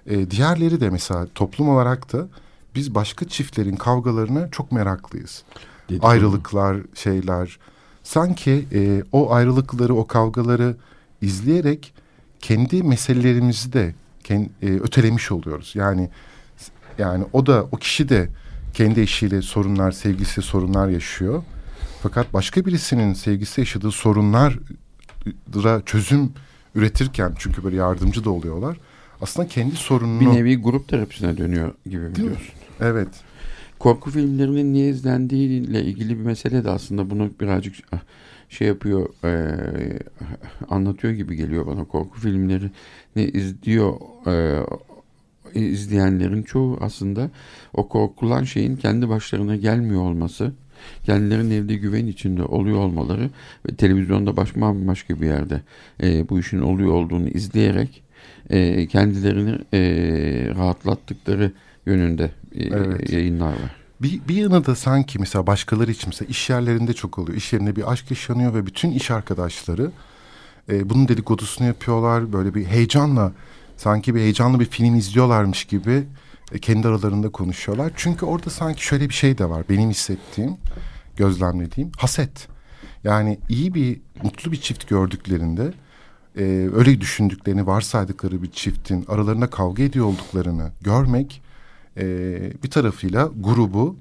Ee, diğerleri de mesela toplum olarak da biz başka çiftlerin kavgalarına çok meraklıyız. Dedik Ayrılıklar, mi? şeyler. Sanki e, o ayrılıkları, o kavgaları izleyerek kendi meselelerimizi de kendi, e, ötelemiş oluyoruz. Yani yani o da o kişi de kendi eşiyle sorunlar, sevgisi sorunlar yaşıyor. Fakat başka birisinin sevgisi yaşadığı sorunlara çözüm üretirken çünkü böyle yardımcı da oluyorlar. Aslında kendi sorununu... Bir nevi grup terapisine dönüyor gibi mi diyorsun? Evet. Korku filmlerinin niye izlendiğiyle ilgili bir mesele de aslında bunu birazcık şey yapıyor, e, anlatıyor gibi geliyor bana. Korku filmleri ne izliyor e, izleyenlerin çoğu aslında o korkulan şeyin kendi başlarına gelmiyor olması kendilerinin evde güven içinde oluyor olmaları ve televizyonda başka başka bir yerde e, bu işin oluyor olduğunu izleyerek e, kendilerini e, rahatlattıkları yönünde e, evet. yayınlar var. Bir, bir yanı da sanki mesela başkaları için mesela iş yerlerinde çok oluyor. İş yerinde bir aşk yaşanıyor ve bütün iş arkadaşları e, bunun dedikodusunu yapıyorlar. Böyle bir heyecanla sanki bir heyecanlı bir film izliyorlarmış gibi e, kendi aralarında konuşuyorlar. Çünkü orada sanki şöyle bir şey de var. Benim hissettiğim, gözlemlediğim haset. Yani iyi bir, mutlu bir çift gördüklerinde e, öyle düşündüklerini varsaydıkları bir çiftin aralarında kavga ediyor olduklarını görmek e, bir tarafıyla grubu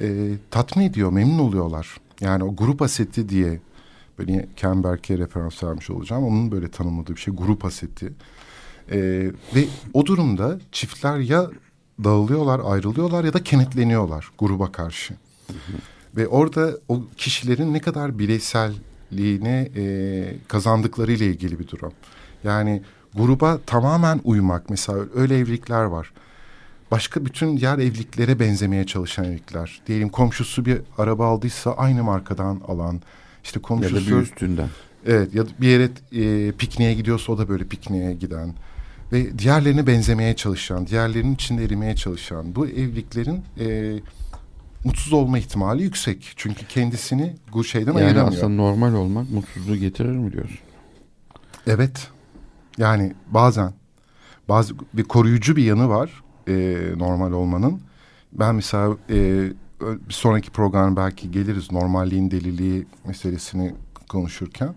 e, tatmin ediyor, memnun oluyorlar. Yani o grup aseti diye böyle Kemberk'e referans vermiş olacağım. Onun böyle tanımladığı bir şey grup aseti. E, ve o durumda çiftler ya dağılıyorlar, ayrılıyorlar ya da kenetleniyorlar gruba karşı. Hı hı. Ve orada o kişilerin ne kadar bireysel birliğine e, kazandıkları ile ilgili bir durum. Yani gruba tamamen uymak mesela öyle evlilikler var. Başka bütün diğer evliliklere benzemeye çalışan evlilikler. Diyelim komşusu bir araba aldıysa aynı markadan alan. işte komşusu Ya da bir üstünden. Evet ya da bir yere e, pikniğe gidiyorsa o da böyle pikniğe giden ve diğerlerine benzemeye çalışan, diğerlerinin içinde erimeye çalışan bu evliliklerin e, mutsuz olma ihtimali yüksek. Çünkü kendisini bu şeyden Yani ayıramıyor. aslında normal olmak mutsuzluğu getirir mi diyorsun? Evet. Yani bazen bazı bir koruyucu bir yanı var e, normal olmanın. Ben mesela e, bir sonraki program belki geliriz normalliğin deliliği meselesini konuşurken.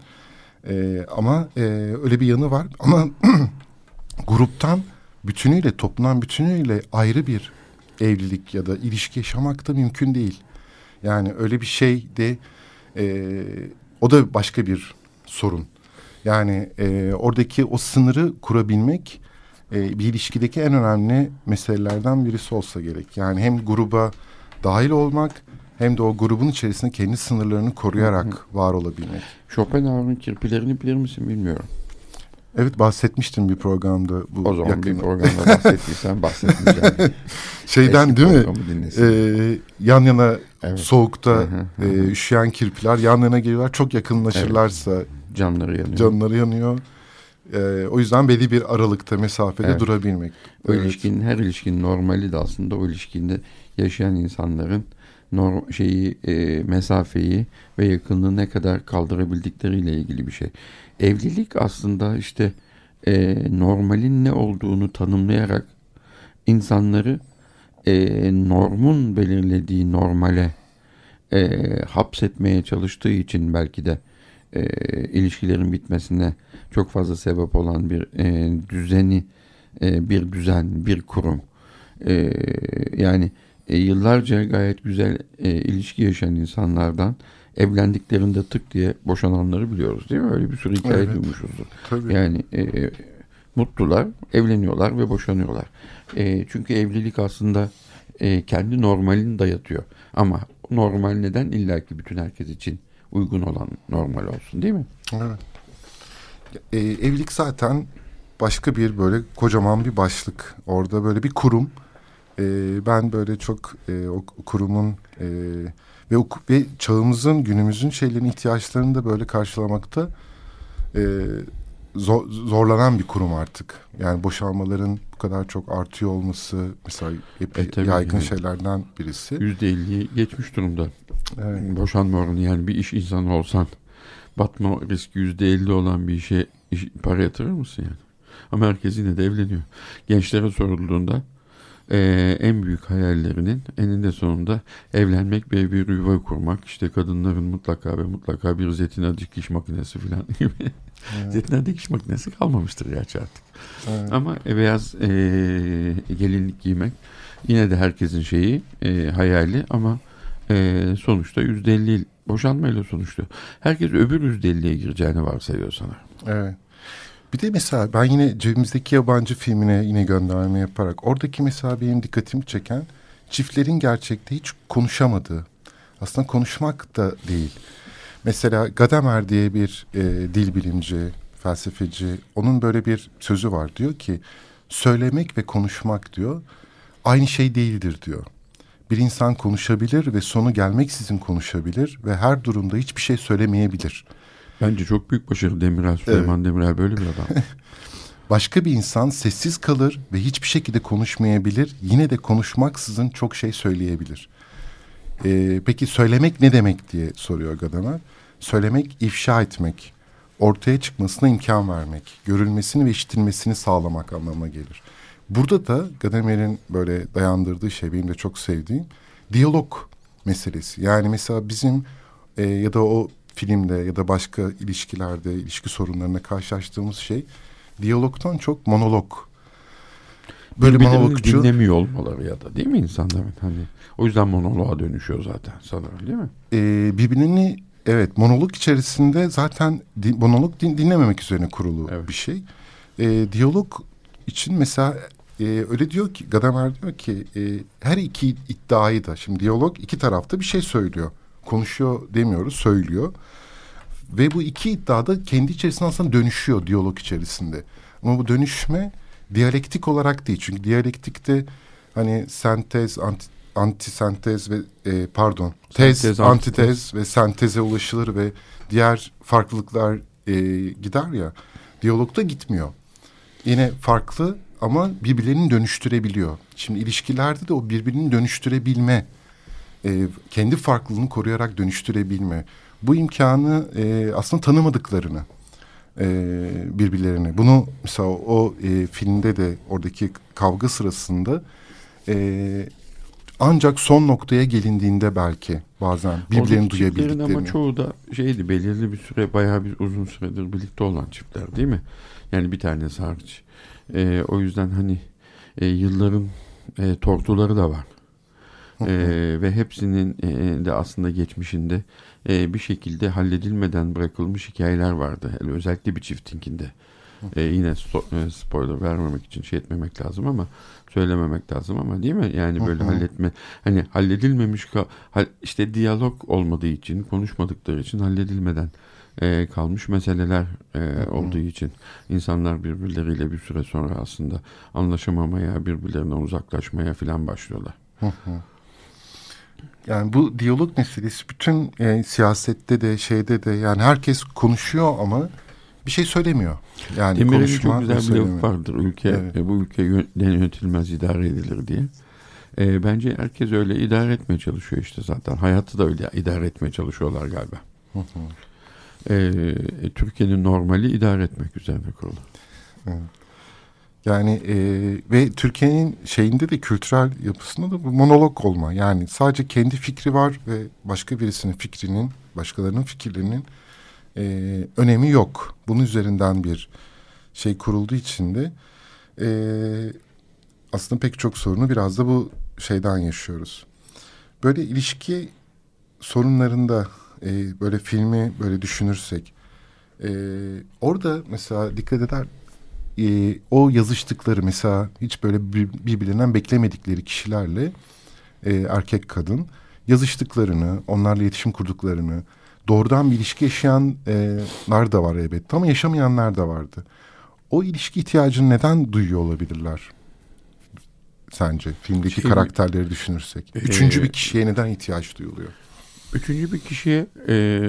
E, ama e, öyle bir yanı var ama gruptan bütünüyle toplumdan bütünüyle ayrı bir evlilik ya da ilişki yaşamak da mümkün değil. Yani öyle bir şey de e, o da başka bir sorun. Yani e, oradaki o sınırı kurabilmek e, bir ilişkideki en önemli meselelerden birisi olsa gerek. Yani hem gruba dahil olmak hem de o grubun içerisinde kendi sınırlarını koruyarak var olabilmek. Schopenhauer'ın kirpilerini bilir misin bilmiyorum. Evet bahsetmiştim bir programda. Bu O zaman yakın- bir programda bahsettiysen bahsetmeyeceğim. Şeyden Eski değil mi? Ee, yan yana Evet. soğukta Hı hı, hı e, üşüyen kirpiler yan yana geliyorlar. Çok yakınlaşırlarsa Canları yanıyor. canları yanıyor. Ee, o yüzden belli bir aralıkta mesafede Evet. durabilmek. O Evet. ilişkinin her ilişkinin normali de aslında o ilişkinde yaşayan insanların norm, şeyi e, mesafeyi ve yakınlığı ne kadar kaldırabildikleriyle ilgili bir şey. Evlilik aslında işte e, normalin ne olduğunu tanımlayarak insanları e, normun belirlediği normale e, hapsetmeye çalıştığı için belki de e, ilişkilerin bitmesine çok fazla sebep olan bir e, düzeni, e, bir düzen, bir kurum. E, yani e, yıllarca gayet güzel e, ilişki yaşayan insanlardan evlendiklerinde tık diye boşananları biliyoruz değil mi? Öyle bir sürü hikaye Evet. duymuşuzdur. Tabii. Yani e, mutlular, evleniyorlar ve boşanıyorlar. E, çünkü evlilik aslında e, kendi normalini dayatıyor. Ama normal neden? İlla ki bütün herkes için uygun olan normal olsun değil mi? Evet. E, evlilik zaten başka bir böyle kocaman bir başlık. Orada böyle bir kurum. E, ben böyle çok e, o kurumun e, ve, ve çağımızın günümüzün şeylerin ihtiyaçlarını da böyle karşılamakta e, zor- zorlanan bir kurum artık. Yani boşanmaların bu kadar çok artıyor olması mesela hep E, tabii yaygın yani. şeylerden birisi. %50'yi geçmiş durumda. Evet. Boşanma oranı yani bir iş insanı olsan batma riski %50 olan bir işe iş- para yatırır mısın yani? Ama herkes yine de evleniyor. Gençlere sorulduğunda eee, en büyük hayallerinin eninde sonunda evlenmek ve bir yuva kurmak. İşte kadınların mutlaka ve mutlaka bir zeytin dikiş makinesi falan gibi. Evet. Zeytin dikiş makinesi kalmamıştır gerçi artık. Evet. Ama e, beyaz eee, gelinlik giymek yine de herkesin şeyi eee, hayali ama eee, sonuçta yüzde elli boşanmayla sonuçta. Herkes öbür yüzde elliye gireceğini varsayıyor sana. Evet. Bir de mesela ben yine cebimizdeki yabancı filmine yine gönderme yaparak oradaki mesela benim dikkatimi çeken çiftlerin gerçekte hiç konuşamadığı. Aslında konuşmak da değil. Mesela Gadamer diye bir e, dil bilimci, felsefeci, onun böyle bir sözü var. Diyor ki söylemek ve konuşmak diyor aynı şey değildir diyor. Bir insan konuşabilir ve sonu gelmeksizin konuşabilir ve her durumda hiçbir şey söylemeyebilir. Bence çok büyük başarı Demirel, Süleyman Demirel böyle bir adam. Başka bir insan sessiz kalır ve hiçbir şekilde konuşmayabilir. Yine de konuşmaksızın çok şey söyleyebilir. Ee, peki söylemek ne demek diye soruyor Gadamer. Söylemek ifşa etmek, ortaya çıkmasına imkan vermek, görülmesini ve işitilmesini sağlamak anlamına gelir. Burada da Gadamer'in böyle dayandırdığı şey benim de çok sevdiğim diyalog meselesi. Yani mesela bizim e, ya da o filmde ya da başka ilişkilerde, ilişki sorunlarına karşılaştığımız şey diyalogtan çok monolog. Böyle Birbirlerini monologcu. dinlemiyor olmaları ya da değil mi insanların? Hani o yüzden monoloğa dönüşüyor zaten sanırım değil mi? e, birbirini evet monolog içerisinde zaten di, monolog din, dinlememek üzerine kurulu bir şey. E, diyalog için mesela e, öyle diyor ki Gadamer diyor ki e, her iki iddiayı da şimdi diyalog iki tarafta bir şey söylüyor. Konuşuyor demiyoruz söylüyor. ve bu iki iddia da kendi içerisinde aslında dönüşüyor diyalog içerisinde. Ama bu dönüşme diyalektik olarak değil. Çünkü diyalektikte hani sentez, anti, antisentez ve e, pardon tez, Sentez, antitez antitez. ve senteze ulaşılır ve diğer farklılıklar e, gider ya. Diyalogda gitmiyor. Yine farklı ama birbirlerini dönüştürebiliyor. Şimdi ilişkilerde de o birbirini dönüştürebilme, e, kendi farklılığını koruyarak dönüştürebilme. Bu imkanı e, aslında tanımadıklarını e, birbirlerine. Bunu mesela o e, filmde de oradaki kavga sırasında e, ancak son noktaya gelindiğinde belki bazen birbirlerini Oradaki duyabildiklerini. Ama çoğu da şeydi belirli bir süre bayağı bir uzun süredir birlikte olan çiftler değil mi? Yani bir tanesi hariç. Ee, o yüzden hani e, yılların e, tortuları da var. Ee, ve hepsinin e, de aslında geçmişinde e, bir şekilde halledilmeden bırakılmış hikayeler vardı. Yani özellikle bir çiftinkinde. E, yine so- e, spoiler vermemek için şey etmemek lazım ama söylememek lazım ama değil mi? Yani böyle halletme hani halledilmemiş işte diyalog olmadığı için konuşmadıkları için halledilmeden e, kalmış meseleler e, olduğu için insanlar birbirleriyle bir süre sonra aslında anlaşamamaya birbirlerine uzaklaşmaya filan başlıyorlar. Yani bu diyalog meselesi bütün e, siyasette de şeyde de yani herkes konuşuyor ama bir şey söylemiyor. Yani Demirel'in çok güzel bir lafı vardır. Ülke, Evet. e, bu ülke yön- yönetilmez idare edilir diye. E, bence herkes öyle idare etmeye çalışıyor işte zaten. Hayatı da öyle idare etmeye çalışıyorlar galiba. Hı hı. E, e, Türkiye'nin normali idare etmek üzerine kurulu. Evet. Yani e, ve Türkiye'nin şeyinde de kültürel yapısında da bu monolog olma. Yani sadece kendi fikri var ve başka birisinin fikrinin, başkalarının fikirlerinin e, önemi yok. Bunun üzerinden bir şey kurulduğu için de e, aslında pek çok sorunu biraz da bu şeyden yaşıyoruz. Böyle ilişki sorunlarında e, böyle filmi böyle düşünürsek e, orada mesela dikkat eder e, o yazıştıkları mesela hiç böyle bir- birbirlerinden beklemedikleri kişilerle e, erkek kadın yazıştıklarını, onlarla iletişim kurduklarını, doğrudan bir ilişki yaşayanlar da var elbette ama yaşamayanlar da vardı. O ilişki ihtiyacını neden duyuyor olabilirler? Sence filmdeki Şimdi- karakterleri düşünürsek. Üçüncü Ee, bir kişiye neden ihtiyaç duyuluyor? Üçüncü bir kişiye e,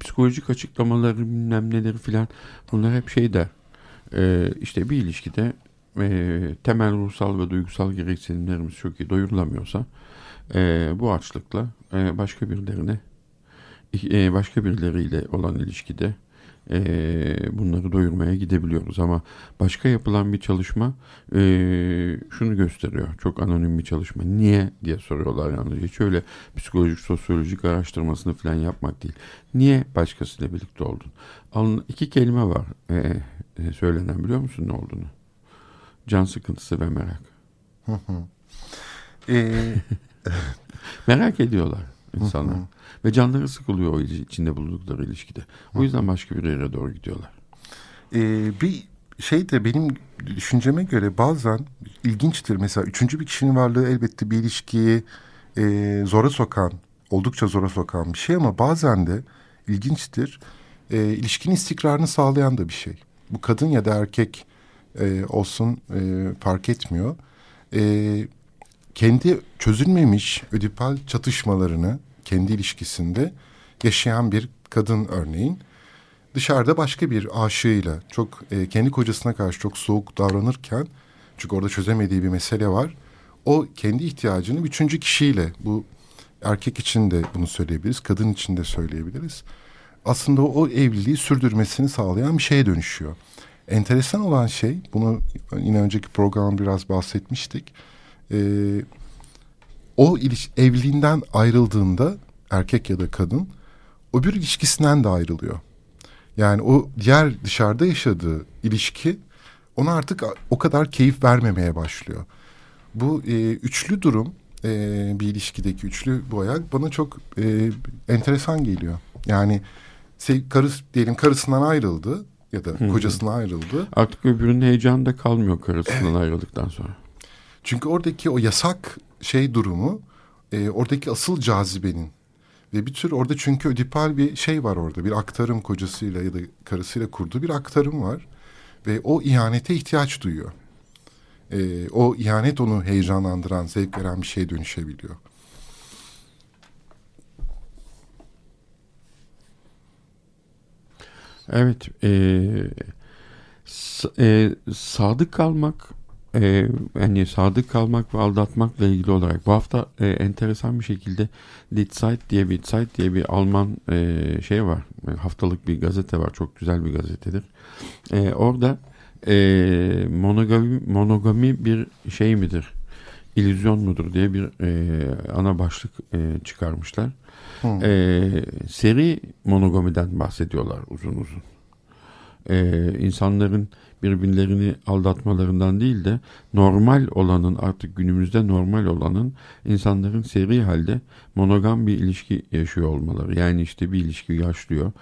psikolojik açıklamaları bilmem neleri filan bunlar hep şey der. E, işte bir ilişkide e, temel ruhsal ve duygusal gereksinimlerimiz çok iyi doyurulamıyorsa e, bu açlıkla e, başka birilerine e, başka birileriyle olan ilişkide e, bunları doyurmaya gidebiliyoruz. Ama başka yapılan bir çalışma e, şunu gösteriyor. Çok anonim bir çalışma. Niye diye soruyorlar yalnız. Hiç öyle psikolojik sosyolojik araştırmasını falan yapmak değil. Niye başkasıyla birlikte oldun? Alın, iki kelime var. E, e, söylenen biliyor musun ne olduğunu can sıkıntısı ve merak. Ee, merak ediyorlar insanlar ve canları sıkılıyor o içinde bulundukları ilişkide o yüzden başka bir yere doğru gidiyorlar Ee, bir şey de benim düşünceme göre bazen ilginçtir. Mesela üçüncü bir kişinin varlığı elbette bir ilişkiyi e, zora sokan, oldukça zora sokan bir şey ama bazen de ilginçtir. E, ilişkinin istikrarını sağlayan da bir şey. Bu kadın ya da erkek e, olsun e, fark etmiyor. E, kendi çözülmemiş ödipal çatışmalarını kendi ilişkisinde yaşayan bir kadın örneğin dışarıda başka bir aşığıyla çok e, kendi kocasına karşı çok soğuk davranırken çünkü orada çözemediği bir mesele var. O kendi ihtiyacını üçüncü kişiyle bu erkek için de bunu söyleyebiliriz, kadın için de söyleyebiliriz. Aslında o evliliği sürdürmesini sağlayan bir şeye dönüşüyor. Enteresan olan şey, bunu yine önceki programda biraz bahsetmiştik. Ee, o iliş, evliliğinden ayrıldığında erkek ya da kadın o bir ilişkisinden de ayrılıyor. Yani o diğer dışarıda yaşadığı ilişki ona artık o kadar keyif vermemeye başlıyor. Bu e, üçlü durum e, bir ilişkideki üçlü boya bana çok e, enteresan geliyor. Yani karısı diyelim karısından ayrıldı ya da Hı hı. kocasından ayrıldı. Artık öbürünün heyecanı da kalmıyor karısından ayrıldıktan sonra. Çünkü oradaki o yasak şey durumu e, oradaki asıl cazibenin Ve bir tür orada çünkü ödipal bir şey var orada. Bir aktarım kocasıyla ya da karısıyla kurduğu bir aktarım var. Ve o ihanete ihtiyaç duyuyor. Ee, o ihanet onu heyecanlandıran, zevk veren bir şeye dönüşebiliyor. Evet. E, e, sadık kalmak e, yani sadık kalmak ve aldatmakla ilgili olarak bu hafta e, enteresan bir şekilde Die Zeit diye bir Zeit diye bir Alman e, şey var. Haftalık bir gazete var. Çok güzel bir gazetedir. E, orada e, monogami, monogami bir şey midir? İllüzyon mudur diye bir e, ana başlık e, çıkarmışlar. E, seri monogamiden bahsediyorlar uzun uzun. E, insanların birbirlerini aldatmalarından değil de normal olanın artık günümüzde normal olanın insanların seri halde monogam bir ilişki yaşıyor olmaları. Yani işte bir ilişki yaşlıyor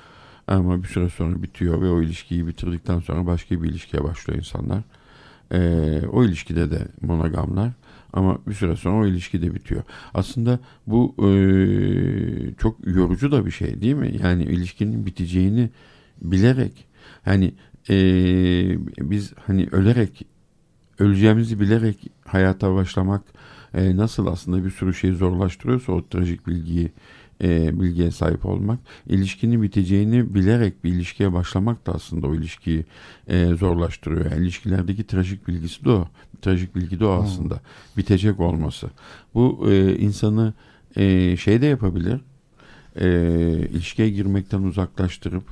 ama bir süre sonra bitiyor ve o ilişkiyi bitirdikten sonra başka bir ilişkiye başlıyor insanlar. Ee, o ilişkide de monogamlar ama bir süre sonra o ilişki de bitiyor. Aslında bu e, çok yorucu da bir şey değil mi? Yani ilişkinin biteceğini bilerek hani e, biz hani ölerek öleceğimizi bilerek hayata başlamak e, nasıl aslında bir sürü şeyi zorlaştırıyorsa o trajik bilgiyi e, bilgiye sahip olmak ilişkinin biteceğini bilerek bir ilişkiye başlamak da aslında o ilişkiyi e, zorlaştırıyor. Yani ilişkilerdeki trajik bilgisi de o. Trajik bilgi de o aslında. Hmm. Bitecek olması. Bu e, insanı e, şey de yapabilir. E, ilişkiye girmekten uzaklaştırıp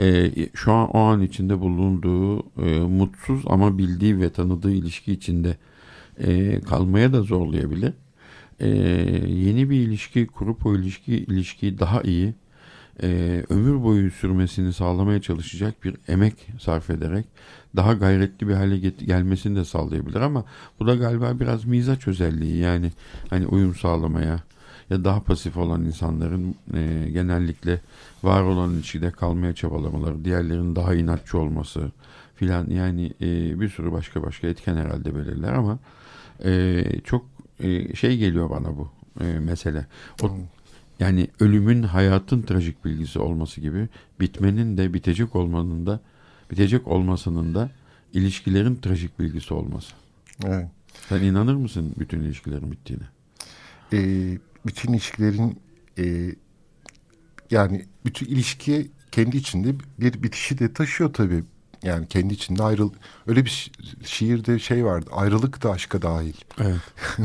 e, şu an o an içinde bulunduğu e, mutsuz ama bildiği ve tanıdığı ilişki içinde e, kalmaya da zorlayabilir. E, yeni bir ilişki kurup o ilişki ilişkiyi daha iyi e, ömür boyu sürmesini sağlamaya çalışacak bir emek sarf ederek daha gayretli bir hale get- gelmesini de sağlayabilir ama bu da galiba biraz mizaç özelliği yani hani uyum sağlamaya daha pasif olan insanların e, genellikle var olan ilişkide kalmaya çabalamaları, diğerlerinin daha inatçı olması filan yani e, bir sürü başka başka etken herhalde belirler ama e, çok e, şey geliyor bana bu e, mesele. O, yani ölümün hayatın trajik bilgisi olması gibi bitmenin de bitecek olmanın da bitecek olmasının da ilişkilerin trajik bilgisi olması. Evet. Sen inanır mısın bütün ilişkilerin bittiğine? Ee, bütün ilişkilerin e, yani bütün ilişkiye kendi içinde bir bitişi de taşıyor tabii. Yani kendi içinde ayrıl öyle bir şiirde şey vardı. Ayrılık da aşka dahil. Evet.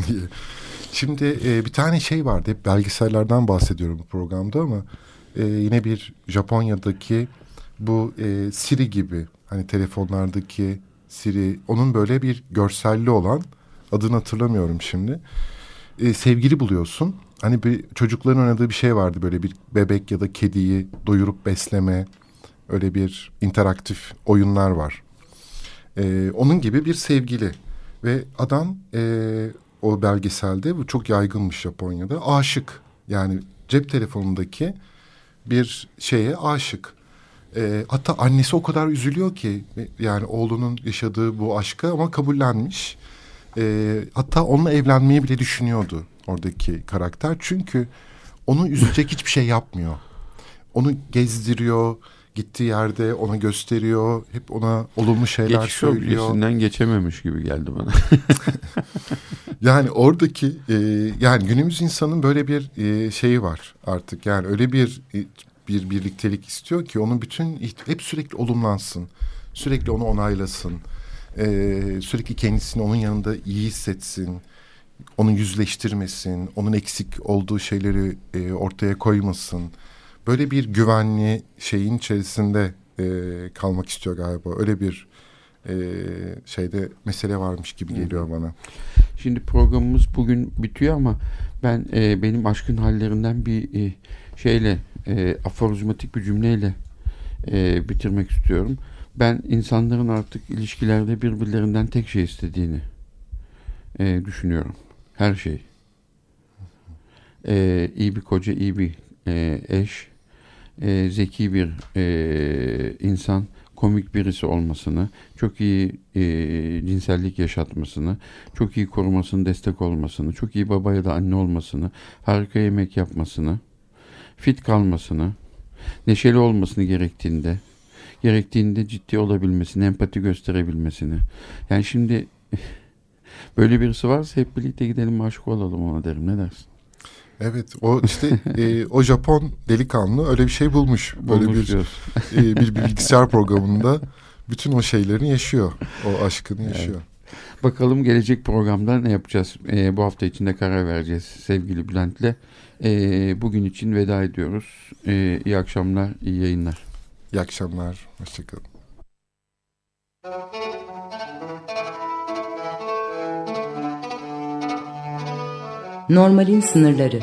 diye. Şimdi e, bir tane şey vardı. Hep belgesellerden bahsediyorum bu programda ama e, yine bir Japonya'daki bu e, Siri gibi hani telefonlardaki Siri onun böyle bir görselli olan adını hatırlamıyorum şimdi. E, sevgili buluyorsun hani bir çocukların oynadığı bir şey vardı böyle bir bebek ya da kediyi doyurup besleme öyle bir interaktif oyunlar var. Ee, onun gibi bir sevgili ve adam e, o belgeselde bu çok yaygınmış Japonya'da aşık yani cep telefonundaki bir şeye aşık. E, hatta annesi o kadar üzülüyor ki yani oğlunun yaşadığı bu aşka ama kabullenmiş. E, hatta onunla evlenmeyi bile düşünüyordu oradaki karakter. Çünkü onu üzecek hiçbir şey yapmıyor. Onu gezdiriyor, gittiği yerde ona gösteriyor, hep ona olumlu şeyler Geçiş söylüyor. Geçiş geçememiş gibi geldi bana. yani oradaki e, yani günümüz insanın böyle bir e, şeyi var artık. Yani öyle bir e, bir birliktelik istiyor ki onun bütün hep sürekli olumlansın. Sürekli onu onaylasın. E, sürekli kendisini onun yanında iyi hissetsin onu yüzleştirmesin, onun eksik olduğu şeyleri e, ortaya koymasın. Böyle bir güvenli şeyin içerisinde e, kalmak istiyor galiba. Öyle bir e, şeyde mesele varmış gibi geliyor bana. Şimdi programımız bugün bitiyor ama ben e, benim aşkın hallerinden bir e, şeyle e, aforizmatik bir cümleyle e, bitirmek istiyorum. Ben insanların artık ilişkilerde birbirlerinden tek şey istediğini e, düşünüyorum. Her şey. Ee, iyi bir koca, iyi bir e, eş, e, zeki bir e, insan, komik birisi olmasını, çok iyi e, cinsellik yaşatmasını, çok iyi korumasını, destek olmasını, çok iyi baba ya da anne olmasını, harika yemek yapmasını, fit kalmasını, neşeli olmasını gerektiğinde, gerektiğinde ciddi olabilmesini, empati gösterebilmesini. Yani şimdi böyle birisi varsa hep birlikte gidelim aşık olalım ona derim. Ne dersin? Evet o işte e, o Japon delikanlı öyle bir şey bulmuş. Böyle Bulmuş bir, e, bir bilgisayar programında bütün o şeylerini yaşıyor. O aşkını yaşıyor. Evet. Bakalım gelecek programda ne yapacağız? E, bu hafta içinde karar vereceğiz sevgili Bülent'le. E, bugün için veda ediyoruz. E, iyi akşamlar, iyi yayınlar. İyi akşamlar, hoşçakalın. Normalin sınırları.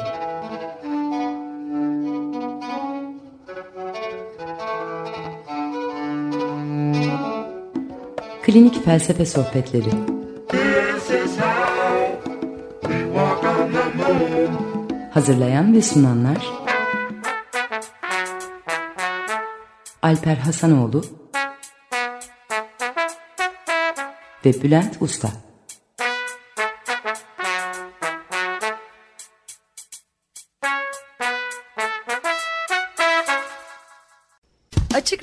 Klinik felsefe sohbetleri. Hazırlayan ve sunanlar Alper Hasanoğlu ve Bülent Usta